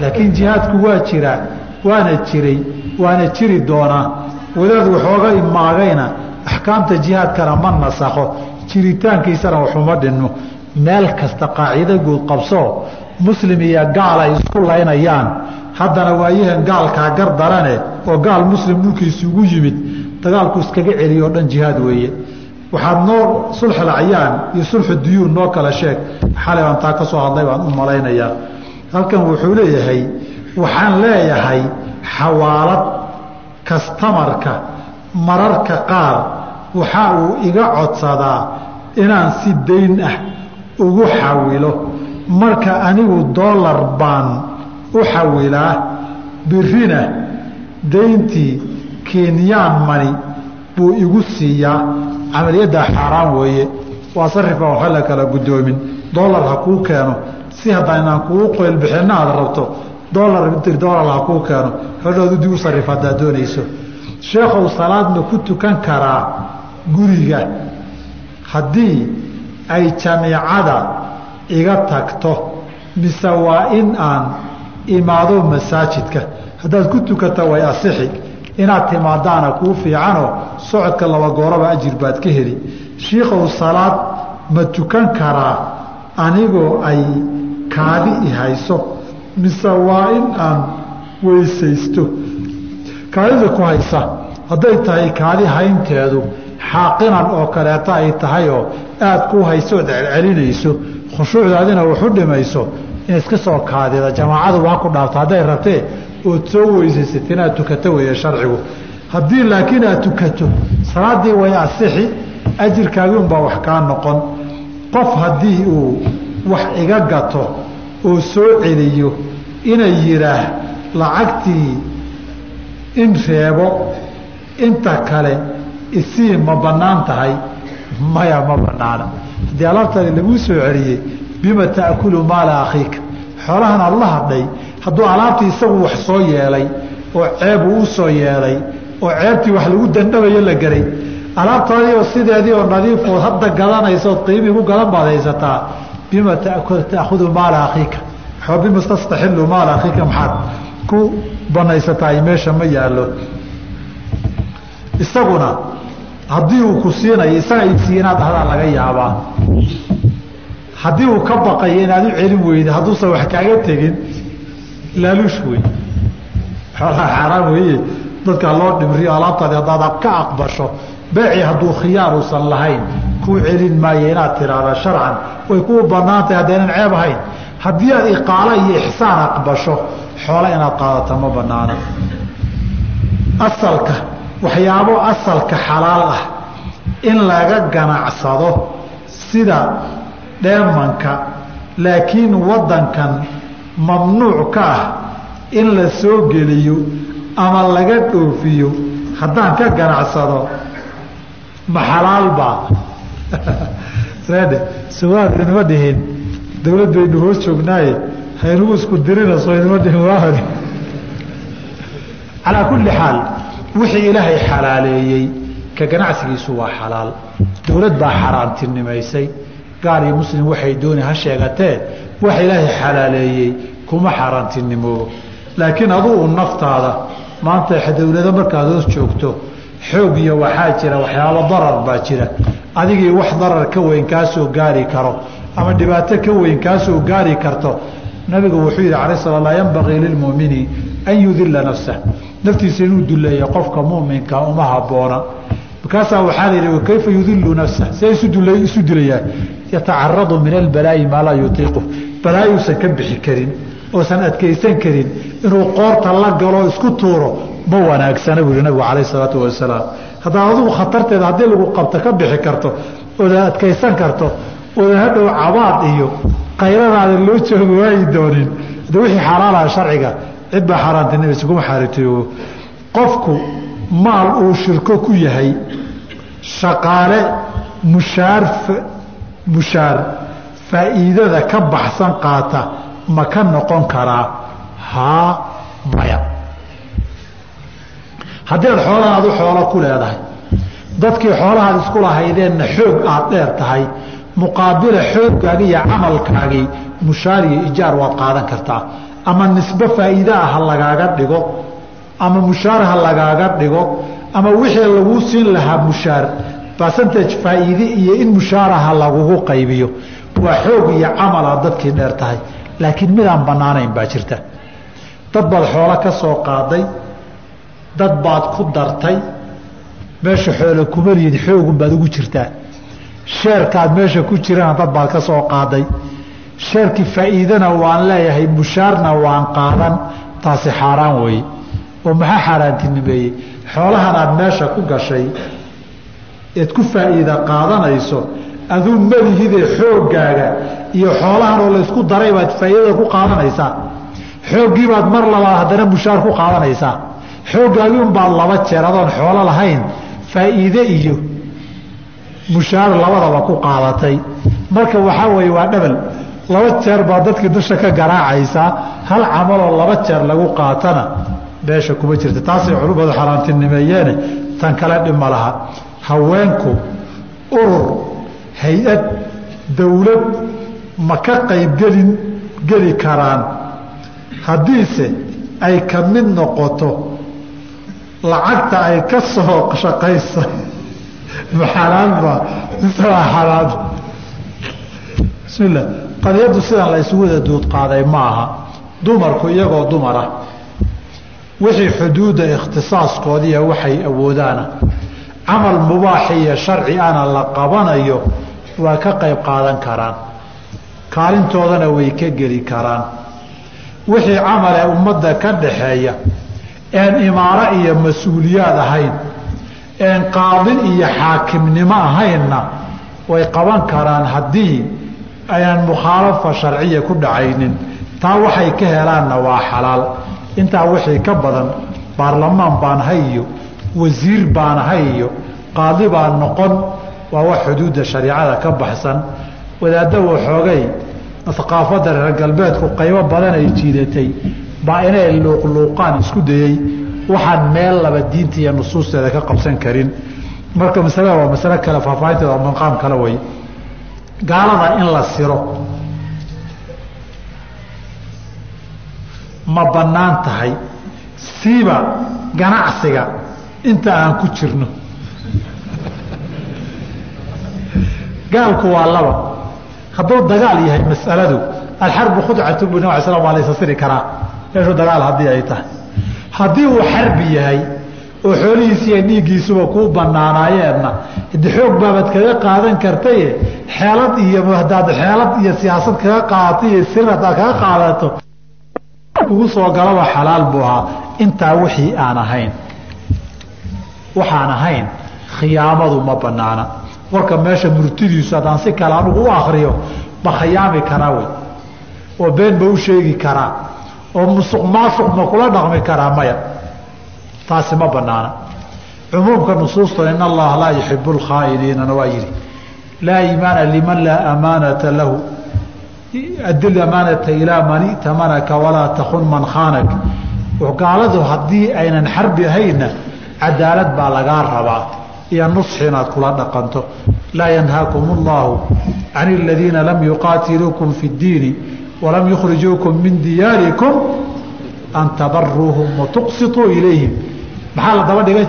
[SPEAKER 1] laakiin jihaadku waa jiraa waana jiray waana jiri doonaa. Wadaad waxooga imaagayna axkaamta jihaadkana ma nasakho jiritaankiisana waxuma dhinno meel kasta qaacido guud qabsoo muslim iyo gaal ay isku laynayaan. Haddana waayahan gaalkaa gar darane oo gaal muslim dhulkiisa ugu yimid dagaalku iskaga celiyo o dhan jihaad weeye. Waxaad noo sulxulcayaan iyo sulxu duyuun noo kala sheeg. Xalay baan taa ka hadlay baan u malaynayaa. Halkan wuxuu leeyahay waxaan leeyahay xawaalad kastamarka mararka qaar waxa uu iga codsadaa inaan si dayn ah ugu xawilo. Marka anigu doolar baan u xawilaa birina dayntii kenyaan mani buu igu siiyaa. Camaliyaddaa xaaraan weeye. Waa sarif baan waxa la kala guddoomin. Doolar ha kuu keeno. Si haddaan inaan kugu qoylbixinna aad rabto doolar dir doolar ha kuu keeno. Hodhoodu dib u sarif haddaad doonayso. Sheekhow salaad ma ku tukan karaa guriga. Haddii ay jamiicada iga tagto mise waa in aan imaado masaajidka. Haddaad ku tukata way asixi. Inaad timaadaana kuu fiicanoo socodka laba gooraba ajir baad ka heli. Shiikow salaad ma tukan karaa anigoo ay kaadi i hayso mise waa in aan weysaysto? Kaadida ku haysa hadday tahay kaadi haynteedu xaaqinan oo kaleeto ay tahayoo aad ku hayso ood celcelinayso khushuucdaadina waxu dhimayso in iska soo kaadida. Jamaacadu waa ku dhaafto hadday rabtee ood soo weysaysat inaad tukato weeye sharcigu. Haddii laakiin aad tukato salaaddii way asixi ajirkaagii unbaa wax kaa noqon. Qof haddii uu wax iga gato oo soo celiyo inay yidhaah lacagtii in reebo inta kale isii ma bannaan tahay maya ma bannaana haddii alaabtaadi laguu soo celiyey bima ta'kulu maala akhiika xoolahan aad la hadhay hadduu alaabtii isagu wax soo yeelay oo ceeb uu u soo yeelay oo ceebtii wax lagu dandhabayo la geray alaabtaadiioo sideedii oo nadiifood hadda gadanaysaood qiimii ku gadan baad haysataa bima ta'khudu maala akhiika bima tastaxilu maala akhiika maxaad ku banaysataay meesha ma yaallo. Isaguna haddii uu ku siinayo isaga ibsiya inaad dhahdaa laga yaabaa. Haddii uu ka baqayo inaad u celin weyda hadduusan wax kaaga tegin laaluush wey xoolaha xaaraan weeye dadkaa loo dhimriyo alaabtaadi haddaad ka aqbasho beecii hadduu khiyaar uusan lahayn kuu celin maayo inaad tiraahda sharcan. Way kuu banaantahay haddaynan ceeb ahayn. Haddii aad iqaalo iyo ixsaan aqbasho xoolo inaad qaadata ma banaana asalka waxyaabo asalka xalaal ah in laga ganacsado sida dheemanka laakiin waddankan mamnuuc ka ah in la soo geliyo ama laga dhoofiyo haddaan ka ganacsado ma xalaalbaa sawaad inama dhihin dawlad baynu hoos joognaaye haynugu isku dirinayso inama dhihin waahari calaa kulli xaal wixii ilaahay xalaaleeyey. Ka ganacsigiisu waa xalaal. Dawlad baa xaaraantinimaysay gaal iyo muslim waxay dooni ha sheegatee waxa ilaahay xalaaleeyey kuma xaaraantinimoobo laakiin adugu naftaada maanta dawlado markaad hoos joogto xoog iyo waxaa jira waxyaabo darar baa jira. Adigii wax darar ka weyn kaa soo gaari karo ama dhibaato ka weyn kaa soo gaari karto nabigu wuxuu yidhi alay sala yanbagii lilmumini an yudila nafsah naftiisa inuu duleeya qofka muminka uma haboona markaasaa waxaa la yidhi wakayfa yudilu nafsah see isu dilayaa yatacaradu min albalaa'i maa laa yutiiqu. Balaayuusan ka bixi karin oosan adkaysan karin inuu qoorta la galo isku tuuro ma wanaagsana buu yihi nabigu calayh isalaatu wasalaam. Haddaad adugu khatarteeda haddii lagu qabto ka bixi karto oodan adkaysan karto oodan hadhow cabaad iyo qayradaada loo joogo waayi doonin. De wixii xaalaalaha sharciga cid baa xaaraantinimaysa kuma xaaritioobo qofku maal uu shirko ku yahay shaqaale mushaar mushaar faa'iidada ka baxsan qaata ma ka noqon karaa haa maya. Haddii aad xoolahan adu xoolo ku leedahay dadkii xoolahaad isku lahaydeenna xoog aad dheer tahay muqaabila xooggaagi iyo camalkaagii mushaar iyo ijaar waad qaadan kartaa ama nisbe faa'iide ah ha lagaaga dhigo ama mushaar ha lagaaga dhigo ama wixii laguu siin lahaa mushaar basantage faa'iide iyo in mushaaraha lagugu qaybiyo waa xoog iyo camalaad dadkii dheer tahay. Laakiin midaan bannaanayn baa jirta. Dad baad xoolo ka soo qaaday dad baad ku dartay meesha xoolo kuma lihid xoogun baad ugu jirtaa. Sheerkaad meesha ku jirana dad baad ka soo qaaday sheerkii faa'iidana waan leeyahay mushaarna waan qaadan. Taasi xaaraan weeye. Oo maxaa xaaraantinimeeyey xoolahan aad meesha ku gashay eed ku faa'iida qaadanayso aduu malihidee xooggaaga iyo xoolahan oo laysku daray baad faa'iidada ku qaadanaysaa. Xooggii baad mar labaad haddana mushaar ku qaadanaysaa. Xooggaagii unbaad laba jeer adoon xoolo lahayn faa'iide iyo mushaar labadaba ku qaadatay. Marka waxaa weeye waa dhabal laba jeer baa dadkii dusha ka garaacaysaa hal camaloo laba jeer lagu qaatana meesha kuma jirta. Taasay culummadu xaaraantinimeeyeene tan kale dhibma laha. Haweenku urur hay'ad dawlad ma ka qaybgelin geli karaan. Haddiise ay ka mid noqoto lacagta ay ka soo shaqaysay maxalaanba mise waa xalaal bismillah qadiyaddu sidan la isugu wada duud qaaday ma aha dumarku iyagoo dumara. Wixii xuduudda ikhtisaaskoodiiya waxay awoodaana camal mubaax iyo sharci ana la qabanayo waa ka qayb qaadan karaan. Kaalintoodana way ka geli karaan. Wixii camalee ummadda ka dhaxeeya een imaaro iyo mas'uuliyaad ahayn een qaadi iyo xaakimnimo ahaynna way qaban karaan haddii ayaan mukhaalafa sharciya ku dhacaynin. Taa waxay ka helaanna waa xalaal. Intaa wixii ka badan baarlamaan baan hay iyo wasiir baan hay iyo qaadi baan noqon waa wax xuduudda shariicada ka baxsan. Wadaadda waxoogay aqaafadda reer galbeedku qaybo badan ay jiidatay. Baa inay luuqluuqaan isku dayey waxaan meel laba diinta iyo nusuusteeda ka qabsan karin. Marka masalada waa masalo kale faahfaahinteeda maqaam kale way gaalada in la siro. Ma bannaan tahay siiba ganacsiga inta aan ku jirno. Gaalku waa laba. Hadduu dagaal yahay masaladu alxarbu khudcatu bu nab slam waa laysa siri karaa. Meeshuu dagaal haddii ay tahay. Haddii uu xarbi yahay oo xoolihiisi iyo dhiiggiisuba kuu banaanaayeenna de xoog baabad kaga qaadan kartaye xeelad iyo hadaad xeelad iyo siyaasad kaga qaadato iyo sir hadaad kaga qaadato kugu soo galaba xalaal buu ahaa. Intaa wixii aan ahayn waxaan ahayn khiyaamadu ma banaana warka meesha murtidiisu haddaan si kale anugu u akriyo ma khayaami karaa wey. Oo been ma u sheegi karaa oo musuq maasuq ma kula dhaqmi karaa maya taasi ma banaana cumuumka nusuusta in allaha laa yuxibu lkhaainiinana waa yihi laa iimaana liman laa amaanata lahu adil amaanata ilaa man itamanaka walaa takun man khaanak gaaladu haddii aynan xarbi ahayna cadaalad baa lagaa rabaa iyo nusxi inaad kula dhaqanto laa yanhaakum اllahu can اladiina lam yuqaatiluukum fi اdiini walam yukhrijuukum min diyaarikum an tabaruuhum watuqsituu ilayhim maxaa la daba dhigay?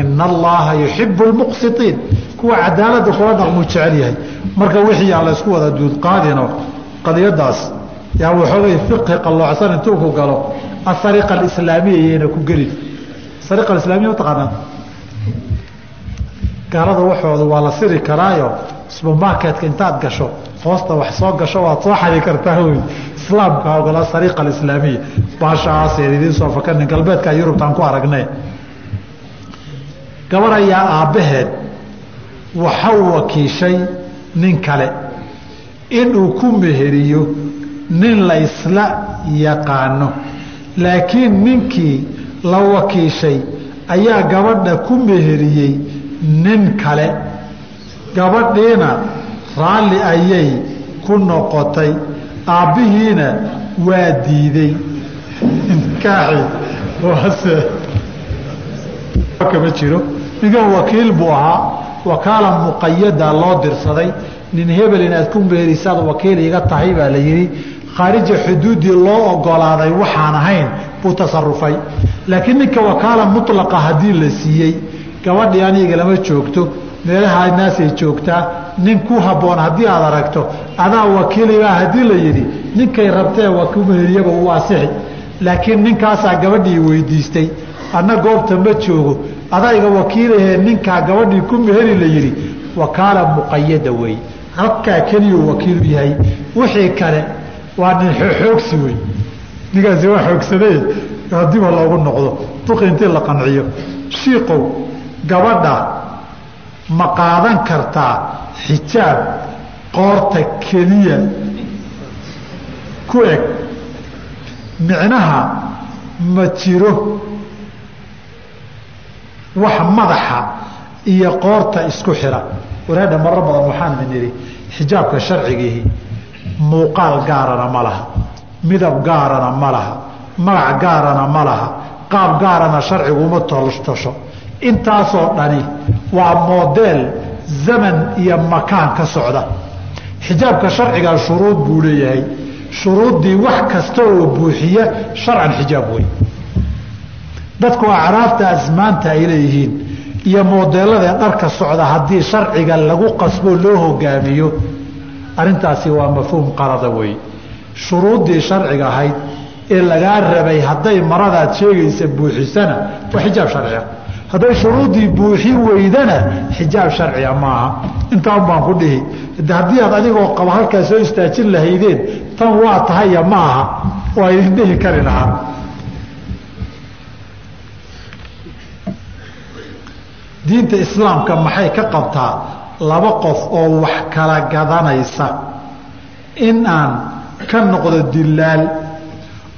[SPEAKER 1] Ina allaha yuxibu lmuqsitiin kuwa cadaalada kula dhaqmuu jecel yahay. Marka wixii aan laysku wada duudqaadino qadiyadaas yaa waxoogay fiqhi qalloocsan intuu ku galo asariqa alislaamiya yayna ku gelin sariqa alislaamiya mataqaanaa gaalada waxooda waa la siri karaayo subermarketka intaad gasho hoosta wax soo gasho waad soo xadi kartaa wy islaamka ogola sariqa alislaamiya baashaaseed idiin soo fakanin galbeedka yurubtaan ku aragnay. Gabar ayaa aabbaheed waxau wakiishay nin kale. Inuu ku meheriyo nin la isla yaqaano. Laakiin ninkii la wakiishay ayaa gabadha ku meheriyey nin kale. Gabadhiina raalli ayay ku noqotay aabbihiina waa diiday. Nikaaxi waase. Kama jiro. Ninkan wakiil buu ahaa. Wakaala muqayada loo dirsaday. Nin hebel inaad ku meerisaad wakiil iga tahay baa la yidhi khaarija xuduuddii loo ogolaaday waxaan ahayn buu tasarufay laakiin ninka wakaala mulaqa haddii la siiyey gabadhii aniga lama joogto meelaha naasay joogtaa nin ku habboon haddii aad aragto adaa wakiiligaa haddii la yidhi ninkay rabtee wakumeheriyaba uu asixi laakiin ninkaasaa gabadhii weydiistay anna goobta ma joogo adayga wakiilahee ninkaa gabadhii ku meheri la yidhi. Wakaala muqayada weeye halkaa keliyuu wakiilu yahay. Wixii kale waa nin xoogsi wey. Ninkaasi waa xoogsadee hadiba loogu noqdo duqi intii la qanciyo. Shiikow gabadha ma qaadan kartaa xijaab qoorta keliya ku eg micnaha ma jiro wax madaxa iyo qoorta isku xira. Waraadha maro badan waxaan idin idhi xijaabka sharcigiihi muuqaal gaarana ma laha midab gaarana ma laha magac gaarana ma laha qaab gaarana sharcigu uma tosho intaasoo dhani waa modeel zaman iyo makaan ka socda. Xijaabka sharciga shuruud buu leeyahay. Shuruuddii wax kasta oo buuxiya sharcan xijaab wey dadku acraafta asmaanta ay leeyihiin iyo modeelada dharka socda haddii sharciga lagu qasbo loo hogaamiyo arintaasi waa mafhuum qalada wey shuruuddii sharciga ahayd ee lagaa rabay hadday maradaad sheegaysa buuxisana waa xijaab sharciga hadday shuruuddii buuxi weydana xijaab sharciga maaha. Intaan baan ku dhihi haddii aad adigoo qaba halkaa soo istaajin lahaydeen tan waa tahaya ma aha waa idin dhihi kari lahaa. Diinta islaamka maxay ka qabtaa? Laba qof oo wax kala gadanaysa. In aan ka noqdo dilaal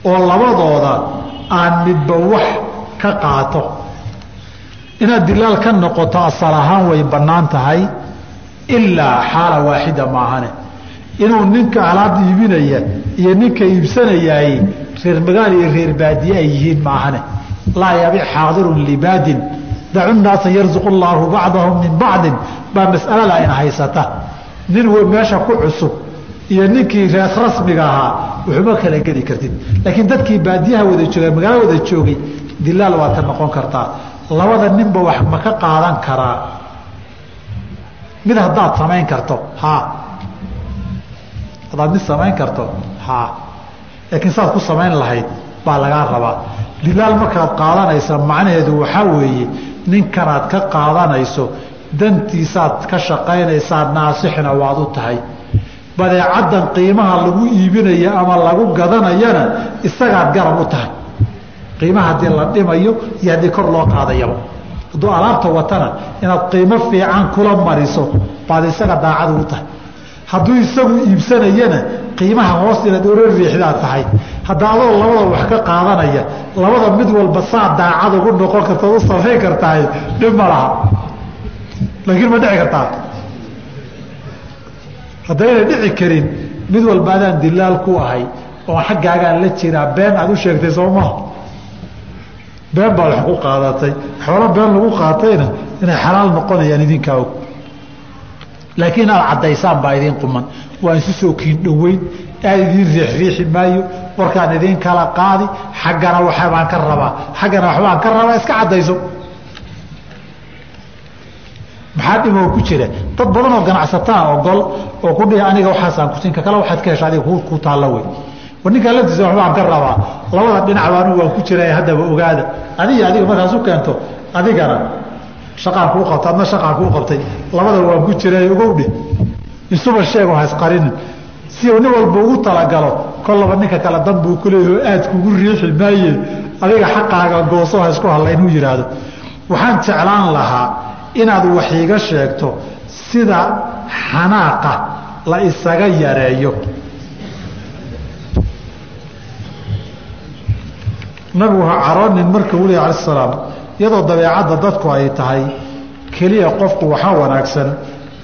[SPEAKER 1] oo labadooda aan midba wax ka qaato inaad dilaal ka noqoto asal ahaan way bannaan tahay ilaa xaala waaxida maahane. Inuu ninka alaab iibinaya iyo ninka iibsanayaay reer magaal iyo reer baadiye ay yihiin maahane. Laa yabic xaadirun libaadin. Dacu naasa yarzuqu llaahu bacdahum min bacdin. Baa masalada ayna haysata. Nin meesha ku cusub iyo ninkii rees rasmiga ahaa wuxuma kala geli kartid. Laakiin dadkii baadiyaha wada jooga magaalo wada joogay dilaal waad ka noqon kartaa labada ninba wax ma ka qaadan karaa? Mid haddaad samayn karto haa haddaad mid samayn karto haa laakiin saad ku samayn lahayd baa lagaa rabaa. Dilaal markaad qaadanaysa macnaheedu waxaa weeye ninkanaad ka qaadanayso dantiisaad ka shaqaynaysaa naasixna waad u tahay. Badeecaddan qiimaha lagu iibinayo ama lagu gadanayana isagaad garab u tahay qiimaha haddii la dhimayo iyo haddii kor loo qaadayaba hadduu alaabta watana inaad qiimo fiican kula mariso baad isaga daacad ugu tahay. Hadduu isagu iibsanayana qiimaha hoos inaad ora riixdaad tahay. Hadda labada wax ka qaadanaya labada mid walba saa daacad ugu noqon kartaod u samayn kartahay dhib ma laha. Laakiin ma dhici kartaa. Haddayna dhici karin mid walba adaan dilaal ku ahay oon xaggaagaan la jiraa been aad u sheegtay soo maha been baad wax ku qaadatay. Xoolo been lagu qaatayna inay xalaal noqonayaan idinkaa og. Laakiin inaad caddaysaan baa idiin quman. Waa isu soo kiin dhoweyn aad idiin riixriixi maayo. Warkaan idiin kala qaadi xaggana waxbaan ka rabaa. Xaggana waxbaan ka rabaa iska caddayso. Maxaa dhimoo ku jira? Dad badan oo ganacsataa ogol oo ku dhihi aniga waxaasaan kusin ka kale waxaad ka hesha adiga ku taalla wey ninkaa laftiisa waxbaan ka rabaa. Labada dhinac baanu waan ku jira haddaba ogaada. Adiga adiga markaas u keento adigana shaqaan kuu qabta adna shaqaan kuu qabtay. Labada waan ku jira ogowdhe isuba sheego hasqarinin si nin walba ugu talagalo kollaba ninka kale dan buu ku leeyaho aad kugu riixi maaye. Adiga xaqaaga gooso ha hadla inuu yidhaahdo waxaan jeclaan lahaa inaad wax iiga sheegto sida xanaaqa la isaga yareeyo nabigu ha caroonin marka uu leh ala salaam iyadoo dabeecadda dadku ay tahay keliya qofku waxaa wanaagsan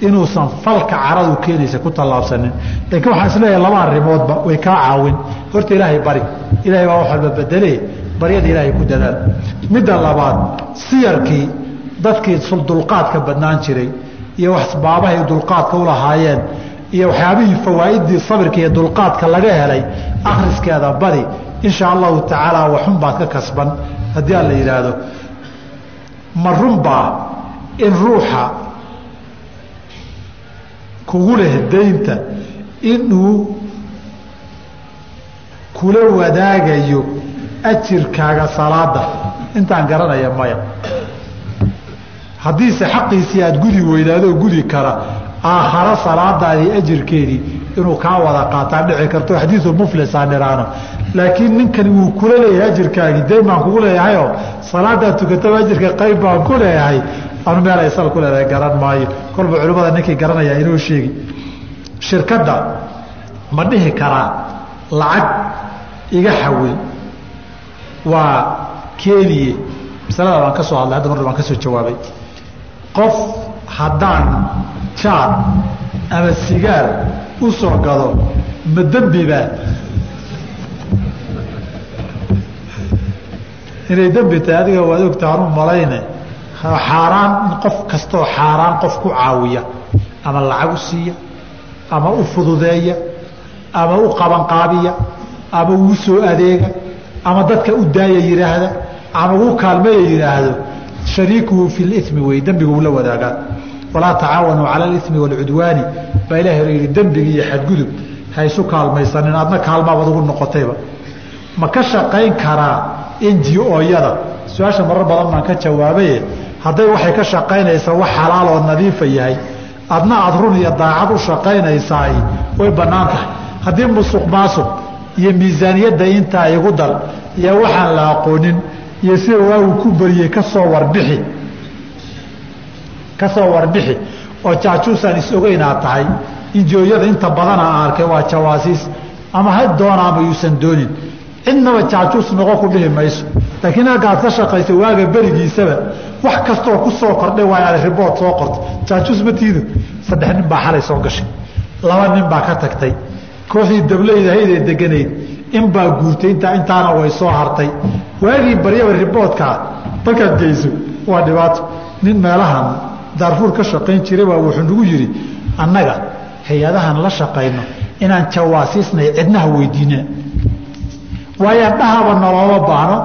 [SPEAKER 1] inuusan falka caradu keenaysa ku tallaabsanin. Laakiin waxaan is leeyahay laba arrimoodba way kaa caawin. Horta ilaahay bari. Ilahay baa wax walba bedele baryada ilaahay ku dadaal. Midda labaad siyarkii dadkii dulqaadka badnaan jiray iyo waxbaabahay dulqaadka u lahaayeen iyo waxyaabihii fawaa'iddii sabirka iyo dulqaadka laga helay akhriskeeda badi insha allahu tacaala waxun baad ka kasban. Haddii aan la yidhaahdo ma runbaa in ruuxa kugu leh daynta inuu kula wadaagayo ajirkaaga salaada intaan garanaya maya. Haddiise xaqiisii aada gudi weydaadoo gudi kara aakharo salaadaadii ajirkeedii inuu kaa wada qaataa dhici karto xadiiu muflisaa dhiraano laakiin ninkani wuu kula leeyahay ajirkaagii dayn baan kugu leeyahayoo salaadaa tukataba ajirka qayb baan ku leeyahay. Anu meel sal ku leedahay garan maayo. Kolba culimmada ninkii garanaya inoo sheegi shirkadda ma dhihi karaa lacag iga xawil waa keeniye masalada baan ka soo hadlay hadda mar baan ka soo jawaabay. Qof haddaan jaar ama sigaar u soo gado ma dembibaa inay dembi tahay adiga waad ogta anu malayne. Xaaraan qof kastaoo xaaraan qof ku caawiya ama lacag u siiya ama u fududeeya ama u qabanqaabiya ama uu soo adeega ama dadka u daaya yidhaahda ama uu kaalmeeya yidhaahdo shariikuhu fi limi wey dembiga uu la wadaagaa walaa tacaawanuu cala alimi waalcudwaani baa ilahi hore yihi dembigi iyo xadgudub ha isu kaalmaysanin adna kaalmaabaad ugu noqotayba. Ma ka shaqayn karaa ngo-yada su'aasha marar badan baan ka jawaabaye hadday waxay ka shaqaynaysaa wax xalaal oo nadiifa yahay. Adna aada run iyo daacad u shaqaynaysaay way bannaan tahay. Haddii musuq maasuq iyo miisaaniyadda intaa igu dal iyo waxaan la aqoonin iyo sida waagu ku warbixi ka soo warbixi oo jaajuusaan is-ogeynaa tahay. Injooyada inta badana aan arkay waa jawaasiis. Ama ha doona ama yuusan doonin. Cidnaba jaajuus noqo ku dhihi mayso. Laakiin halkaad ka shaqayso waaga berigiisaba wax kastoo ku soo kordhay waa inaad ribood soo qorto. Jaajuus ma tiido saddex nin baa xalay soo gashay. Laba nin baa ka tagtay. Kooxdii dablaydahaydee deganayd. In baa guurtay. Intaa intaana way soo hartay. Waagii baryaba riboodkaa markaad geyso. Waa dhibaato. Nin meelahan daarfuur ka shaqayn jiray baa wuxuu nagu yidhi annaga hay'adahan la shaqayno inaan jawaasiisnay cidnaha weydiina waayo dhahaba noloma baano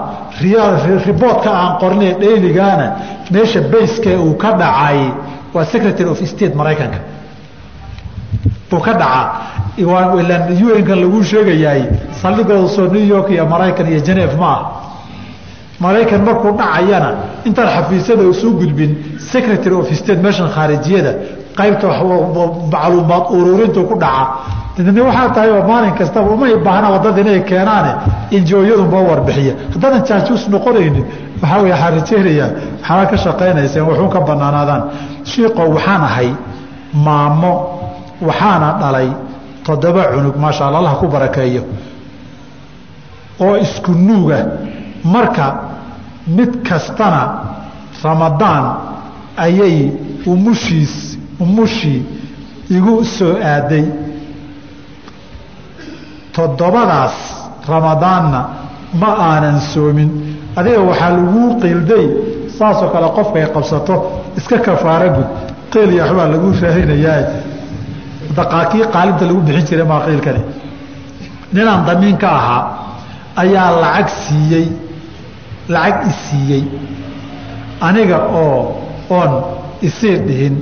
[SPEAKER 1] riboodka aan qornay dhayligaana meesha bayske uu ka dhacay waa secretary of state maraykanka. Buu ka dhacaa. Un-kan laguu sheegayaay saldhigooda soo new york iyo maraykan iyo geneef ma ah maraykan markuu dhacayana intaan xafiisyada usuu gudbin secretary of state meeshan khaarijiyada qaybta macluumaad ururintu ku dhaca. Waxaa tahay oo maalin kastaba umay baahna waddada inay keenaane injooyadunba warbixiya. Haddaadan jaajuus noqonaynin waxaa wey waxaa rajeynayaa waxaana ka shaqaynayseen waxuu ka banaanaadaan shiiqo waxaan ahay maamo waxaana dhalay toddoba cunug maasha alla allah ku barakeeyo oo isku nuuga marka mid kastana ramadaan ayay umushiis umushii igu soo aaday. Toddobadaas ramadaanna ma aanan soomin. Adiga waxaa laguu qiilday saasoo kale qofkay qabsato iska kafaara gud qiil iyo waxbaa laguu raahinayaa. Daqaakii qaalinta lagu bixin jiray maa qiilkani ninaan damiin ka ahaa ayaa lacag siiyey lacag isiiyey aniga oo oon isii dhihin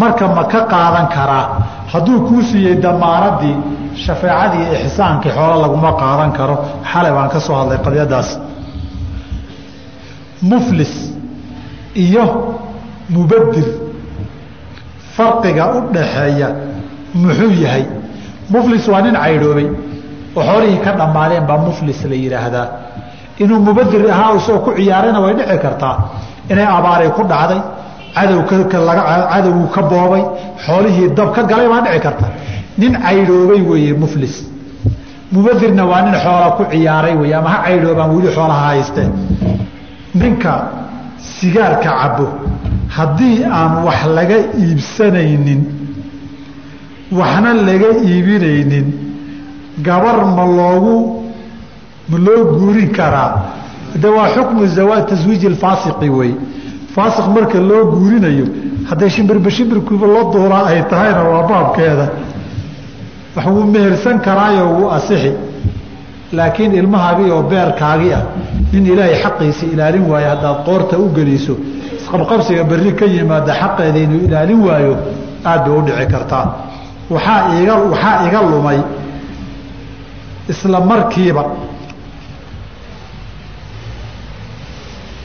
[SPEAKER 1] marka ma ka qaadan karaa? Hadduu kuu siiyey damaanadii shafeecadii ixsaankii xoolo laguma qaadan karo. Xalay baan ka soo hadlay qadyadaas muflis iyo mubadir farqiga u dhaxeeya muxuu yahay? Muflis waa nin caydhoobay oo xoolihii ka dhammaadeen baa muflis la yidhaahdaa inuu mubadir ahaa isagoo ku ciyaarayna way dhici kartaa. Inay abaaray ku dhacday cadowgu ka boobay xoolihii dab ka galay baa dhici karta. Nin caydhoobay weeye muflis. Mubadirna waa nin xoola ku ciyaaray wey ama ha caydhoobaan weli xoolaha haystee. Ninka sigaarka cabo haddii aan wax laga iibsanaynin waxna laga iibinaynin gabar ma loogu ma loo guurin karaa? De waa xukmu taswiiji alfaasiqi wey faasiq marka loo guurinayo hadday shimbirba shimbirkuuba loo duuraa ay tahayna waa baabkeeda. Wuu mehersan karaayo wuu asixi. Laakiin ilmahaagii oo beerkaagii ah nin ilaahay xaqiisa ilaalin waayo haddaad qoorta u geliso isqabqabsiga berri ka yimaada xaqeeda ilaalin waayo aad bay u dhici kartaa. Waxaa iga waxaa iga lumay. Isla markiiba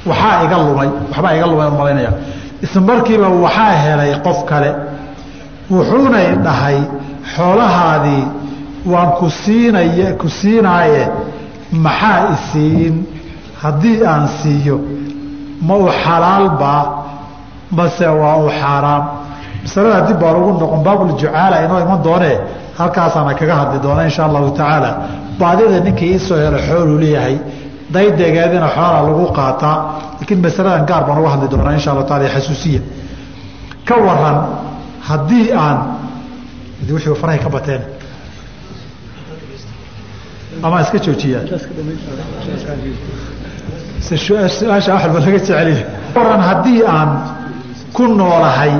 [SPEAKER 1] waxaa iga lumay waxbaa iga lumay malaynaya. Isla markiiba waxaa helay qof kale wuxuunay dhahay xoolahaadii waan ku siinaya ku siinaaye maxaa isiin haddii aan siiyo ma u xalaalbaa mase waa u xaaraam? Masalada dib baa lagu noqon baabuljucaala inoo iman doonee halkaasaana kaga hadli doona insha allahu tacaala. Baadida ninkii iisoo helo xooluu leeyahay daydegeedina xoola lagu qaataa laakiin masaladan gaar baan uga hadli doonaa insha allahu taala xasuusiya. Ka waran haddii aan wixii farahay ka bateen. Ama iska joojiyaa su'aasha waxba laga jeceliya waran haddii aan ku noolahay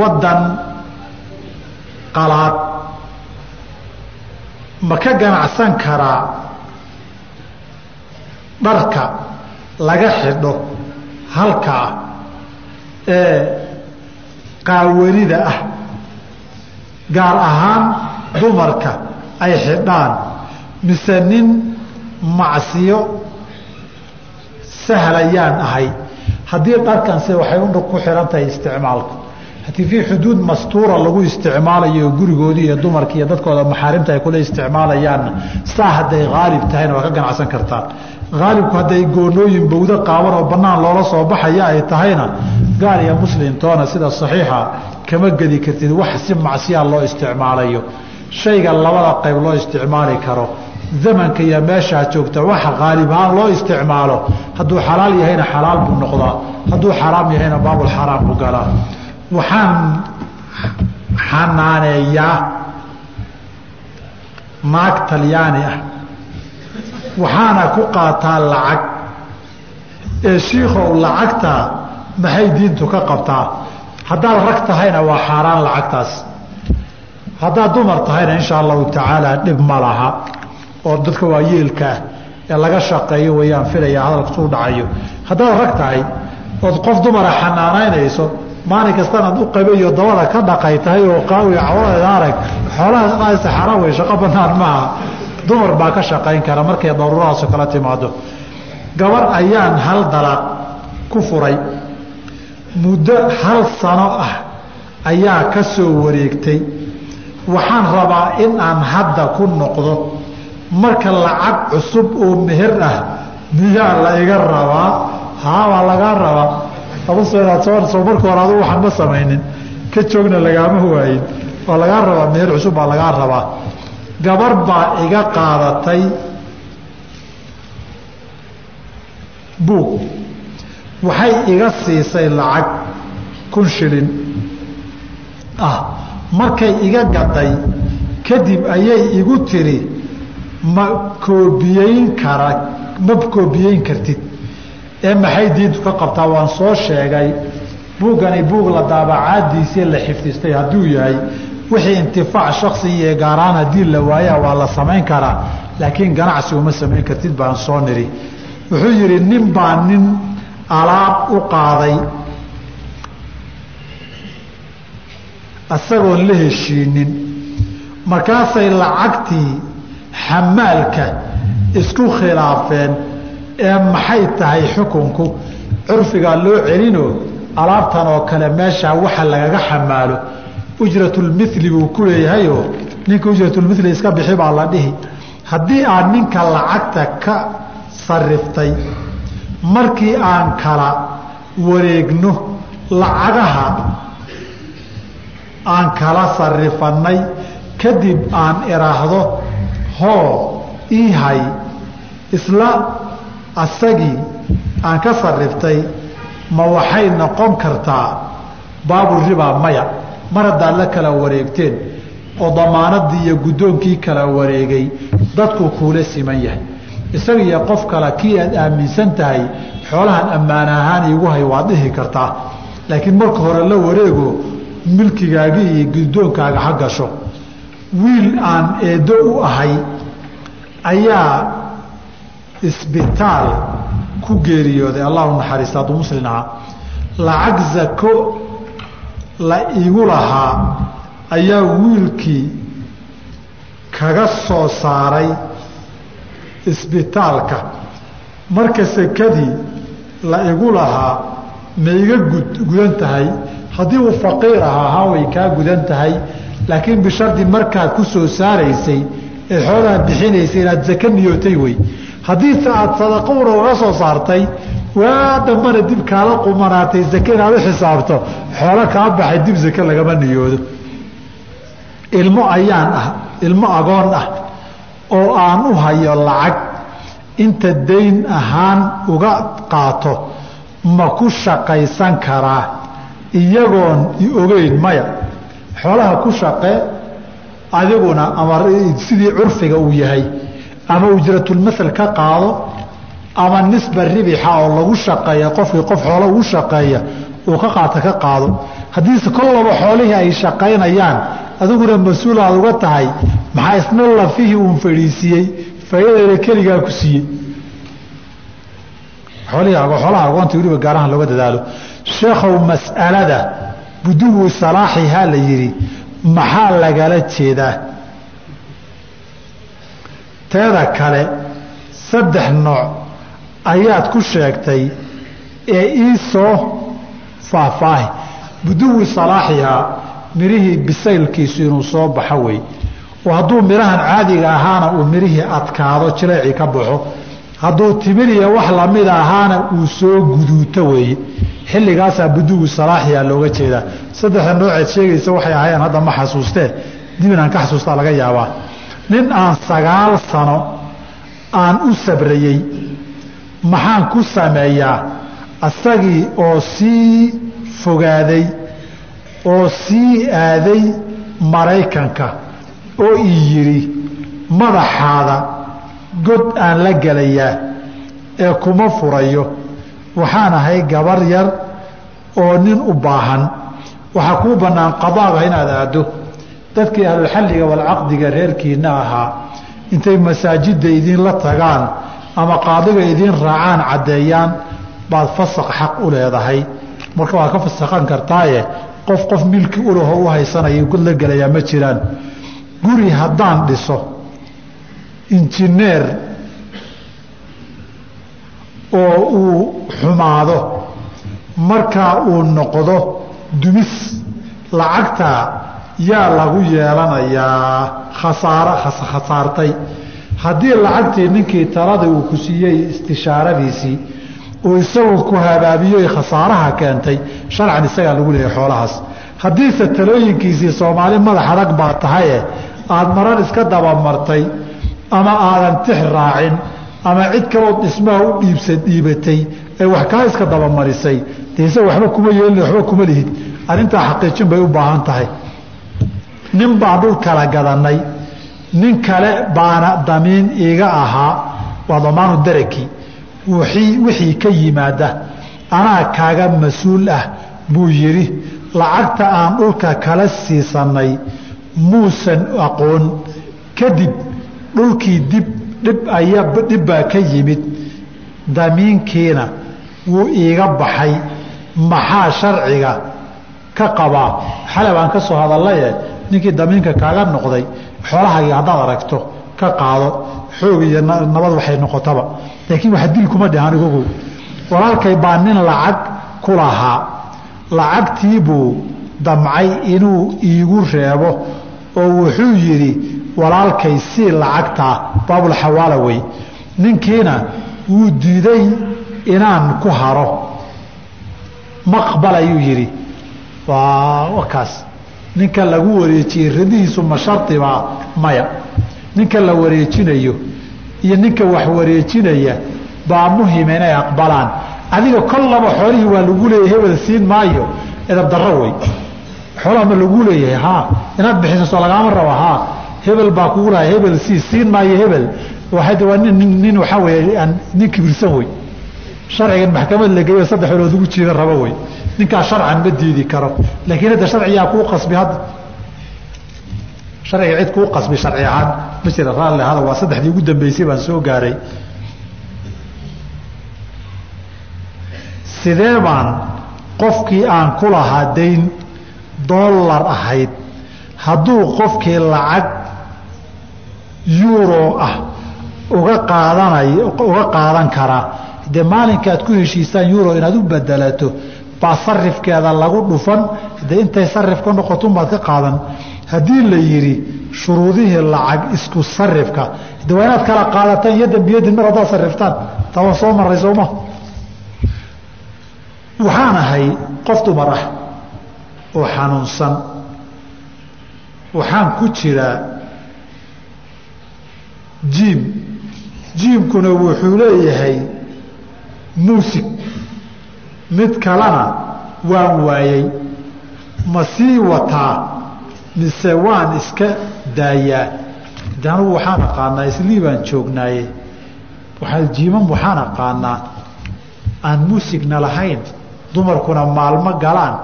[SPEAKER 1] waddan qalaad ma ka ganacsan karaa dharka laga xidho halkaa ee qaawanida ah. Gaar ahaan dumarka ay xidhaan mise nin macsiyo sahlayaan ahay. Haddii dharkanse waxay ku xihan tahay isticmaalku haddii fii xuduud mastuura lagu isticmaalayo gurigoodii iyo dumarkii iyo dadkooda maxaarimta ay kula isticmaalayaanna saa hadday haalib tahayna waa ka ganacsan kartaan haalibku hadday goonooyin bawdo qaaban oo bannaan loola soo baxaya ay tahayna gaal iyo muslimtoona sida saxiixa kama gedi kartid wax si macsiyaa loo isticmaalayo. Shayga labada qayb loo isticmaali karo. Zamanka iyo meeshaa joogta waxa qaalib ahaan loo isticmaalo. Hadduu xalaal yahayna xalaal buu noqdaa. Hadduu xaraam yahayna baabulxaraam buu galaa. Waxaan xanaaneeyaa naag talyaani ah waxaana ku qaataa lacag. Ee shiikow lacagtaa maxay diintu ka qabtaa? Haddaad rag tahayna waa xaaraan lacagtaas. Haddaad dumar tahayna insha allahu tacaala dhib ma laha. Oo dadka waa yeelkaah ee laga shaqeeyo wayaan filaya hadalka suu dhacayo. Haddaad rag tahay ood qof dumara xanaanaynayso maalin kastanaad u qabayo dabada ka dhaqay tahay oo qaawi cawradeeda arag xoolaha qaadisa xaaraan wey shaqo banaan maaha dumar baa ka shaqayn kara markay daruurahaaso kala timaado gabar ayaan hal dalaaq ku furay. Muddo hal sano ah ayaa ka soo wareegtay. Waxaan rabaa in aan hadda ku noqdo. Marka lacag cusub oo meher ah miyaa la iga rabaa? Haa waa lagaa rabaa. Abasoo marka hore adu waxaan ma samaynin. Ka joogna lagaama waayin. Waa lagaa rabaa meher cusub baa lagaa rabaa gabar baa iga qaadatay buug. Waxay iga siisay lacag kun shilin ah. Markay iga gaday kadib ayay igu tiri ma koobiyeyn kara ma koobiyeyn kartid. Ee maxay diintu ka qabtaa? Waan soo sheegay. Buuggani buug la daabacaadiisii la xifdistay hadduu yahay wixii intifaac shaksi iyo gaaraan haddii la waayaa waa la samayn karaa laakiin ganacsi uma samayn kartid baan soo niri. Wuxuu yidhi nin baa nin alaab u qaaday isagoon la heshiinin. Markaasay lacagtii xamaalka isku khilaafeen ee maxay tahay xukunku? Curfigaa loo celinoo alaabtan oo kale meeshaa waxa lagaga xamaalo ujratulmili buu ku leeyahayoo ninka ujratulmili iska bixi baa la dhihi. Haddii aad ninka lacagta ka sariftay markii aan kala wareegno lacagaha aan kala sarifannay kadib aan iraahdo hoo ii hay isla asagii aan ka sariftay ma waxay noqon kartaa baaburibaa maya mar haddaad la kala wareegteen oo damaanadii iyo guddoonkii kala wareegay dadku kuula siman yahay. Isaga iyo qof kale kii aad aaminsan tahay xoolahan ammaan ahaan iigu hay waad dhihi kartaa. Laakiin marka hore la wareego milkigaaga iyo guddoonkaaga ha gasho. Wiil aan eeddo u ahay ayaa isbitaal ku geeriyooday. Allahu naxariista hadduu muslin ahaa. Lacag zako la igu lahaa ayaa wiilkii kaga soo saaray isbitaalka. Marka sekadii la igu lahaa ma iga gudan tahay. Haddii uu faqiir ahaa haa way kaa gudan tahay. Laakiin bishardi markaad ku soo saaraysay ee xoolaha bixinaysay inaad zake niyootay wey haddiise aada sadaqowna uga soo saartay waa dambana dib kaala qumanaatay zake inaad u xisaabto. Xoolo kaa baxay dib zake lagama niyoodo. Ilmo ayaan ah ilmo agoon ah oo aan u hayo lacag. Inta dayn ahaan uga qaato ma ku shaqaysan karaa. Iyagoon i ogeyn maya. Xoolaha ku shaqee adiguna ama sidii curfiga uu yahay ama ujratulmasal ka qaado ama nisba ribixa oo lagu shaqeeya qofkii qof xoolo ugu shaqeeya uu ka qaata ka qaado. Haddiise kollaba xoolihii ay shaqaynayaan adiguna mas'uul aad uga tahay maxaa isna lafihii uun fadhiisiiyey faa'iidayna keligaa ku siiyey. Xoolaha agoonta weliba gaarahan looga dadaalo. Sheekhow mas'alada buduwu salaaxihaa la yidhi maxaa lagala jeedaa? Teeda kale saddex nooc ayaad ku sheegtay ee ii soo faahfaahi buduwi salaaxihaa mirihii bisaylkiisu inuu soo baxo wey oo hadduu midhahan caadiga ahaana uu midhihii adkaado jileecii ka baxo. Hadduu timiriya wax lamida ahaana uu soo guduuto weeye xilligaasaa buduwi salaaxiyaa looga jeedaa. Saddexda nooceed sheegaysa waxay ahaayeen hadda ma xasuustee dib ka xasuustaa laga yaabaa. Nin aan sagaal sano aan u sabrayey maxaan ku sameeyaa asagii oo sii fogaaday oo sii aaday maraykanka oo ii yidhi madaxaada god aan la gelayaa ee kuma furayo. Waxaan ahay gabar yar oo nin u baahan. Waxaa kuu bannaan qadaaga inaad aaddo. Dadkii ahlulxalliga walcaqdiga reerkiina ahaa intay masaajidda idiinla tagaan ama qaadiga idiin raacaan caddeeyaan baad fasaq xaq u leedahay. Marka waad ka fasakhan kartaaye qof qof milki ulaho u haysanaya god la gelayaa ma jiraan. Guri haddaan dhiso injineer oo uu xumaado markaa uu noqdo dumis lacagtaa yaa lagu yeelanayaa khasaaro khasaartay haddii lacagtii ninkii talada uu ku siiyey istishaaradiisii uu isagu ku habaabiyoy khasaaraha keentay sharcan isagaa lagu leeyahay xoolahaas. Haddiise talooyinkiisii soomaali madax adag baa tahaye aada marar iska dabamartay ama aadan tix raacin ama cid kaloo dhismaha u dhiibsa dhiibatay ee wax kaa iska dabamarisay dese waxba kuma yeelin waxba kuma lihid. Arrintaa xaqiijin bay u baahan tahay. Nin baan dhul kala gadanay nin kale baana damiin iiga ahaa waa damaanu daraki. Wixii ka yimaada anaa kaaga mas'uul ah buu yidhi. Lacagta aan dhulka kala siisanay muusan aqoon. Kadib dhulkii dib dhib aya dhib baa ka yimid. Damiinkiina wuu iiga baxay. Maxaa sharciga ka qabaa? Xale baan ka soo hadallaye ninkii damiinka kaaga noqday xoolahaagii haddaad aragto ka qaado xoog iyo nabad waxay noqotaba. Laakiin wax dil kuma dheh anigugu walaalkay baa nin lacag ku lahaa. Lacagtii buu damcay inuu iigu reebo oo wuxuu yidhi walaalkay sii lacagtaa baabulxawaala wey ninkiina wuu diiday inaan ku haro. Maqbal ayuu yidhi. Waa kaas ninka lagu wareejiyey radihiisu ma shardibaa maya. Ninka la wareejinayo iyo ninka wax wareejinaya baa muhima inay aqbalaan. Adiga kollaba xoolihii waa lagu leeyahay hebel siin maayo edab darro wey xoolaha ma lagu leeyahay haa inaad bixiso soo lagaama raba haa. Hebel baa kugu lahay hebel sii siin maayo hebel. Waa nin waxaa wey nin kibirsan wey sharcigan maxkamad la geeyo saddex olood ugu jiida rabo wey ninkaa sharcan ma diidi karo. Laakiin hadda sharcigaa kuu qasbi hadda. Sharciga cid kuu qasbi sharci ahaan. Ma jira raalli hada waa saddexdii ugu dambeysay baan soo gaaray. Sidee baan qofkii aan ku dayn dollar ahayd? Hadduu qofkii lacag euro ah uga qaadanayo uga qaadan karaa dee maalinka aad ku heshiisaan euro inaad u bedelato baa sarifkeeda lagu dhufan dee intay sarif ka noqoto maad ka qaadan. Haddii la yidhi shuruudihii lacag isku sarifka de waa inaad kala qaadataan yadan biyadin mar haddaad sariftaan taa waa soo maray sooma waxaan ahay qof dumar ah oo xanuunsan. Waxaan ku jiraa jiim. Jiimkuna wuxuu leeyahay muusig mid kalena waan waayey ma sii wataa mise waan iska daayaa. De waxaan aqaanaa islii baan joognaaye. Waaa jiiman waxaan aqaanaa aan muusigna lahayn dumarkuna maalmo galaan.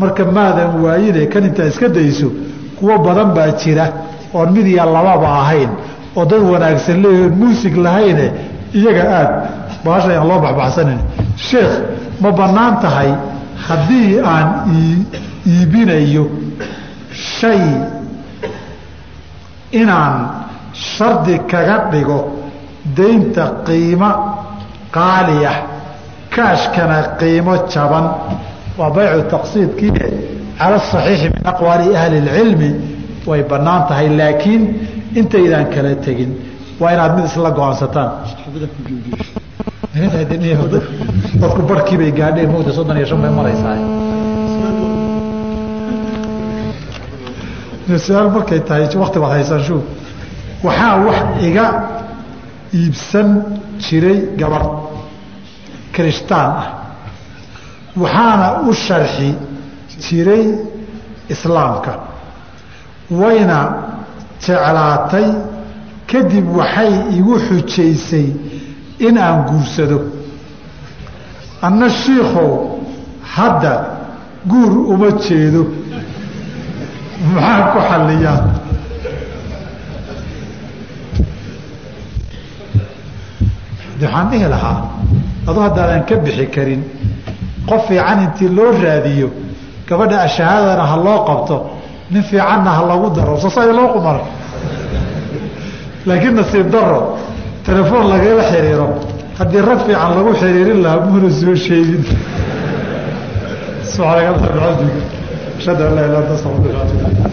[SPEAKER 1] Marka maadan waayine kan intaa iska dayso kuwo badan baa jira oon mid iyo lababa ahayn oo dad wanaagsan leeyihiin muusig lahayne iyaga aad. Baasha aan loo baxbaxsanin. Sheekh ma bannaan tahay haddii aan iibinayo shay inaan shardi kaga dhigo daynta qiimo qaali ah kaashkana qiimo jaban. Waa baycu taqsiidkii cala saxiixi min aqwaali ahli اlcilmi way bannaan tahay laakiin intaydaan kala tegin. Waa inaad mid isla go'aansataan dadku barkii bay gaadheen mowda soddon iyo shan bay maraysaa su'aal markay tahay wakti baad haysanshu waxaa wax iga iibsan jiray gabadh kirishtaan ah. Waxaana u sharxi jiray islaamka. Wayna jeclaatay kadib waxay igu xujaysay in aan guursado. Anna shiikow hadda guur uma jeedo. Maxaa ku xalliyaa? Waxaan dhihi lahaa aduu haddaadan ka bixi karin qof fiican intii loo raadiyo gabadha ashahaadana ha loo qabto nin fiicanna ha lagu daro sosaya loo qumaro laakiin nasiib daro telefoon lagala xiriiro. Haddii rag fiican lagu xiriirin lahaa muuna soo sheegin. Subxaanaka allah bixamdiga ashhadu an laa illa anta astaghfiruka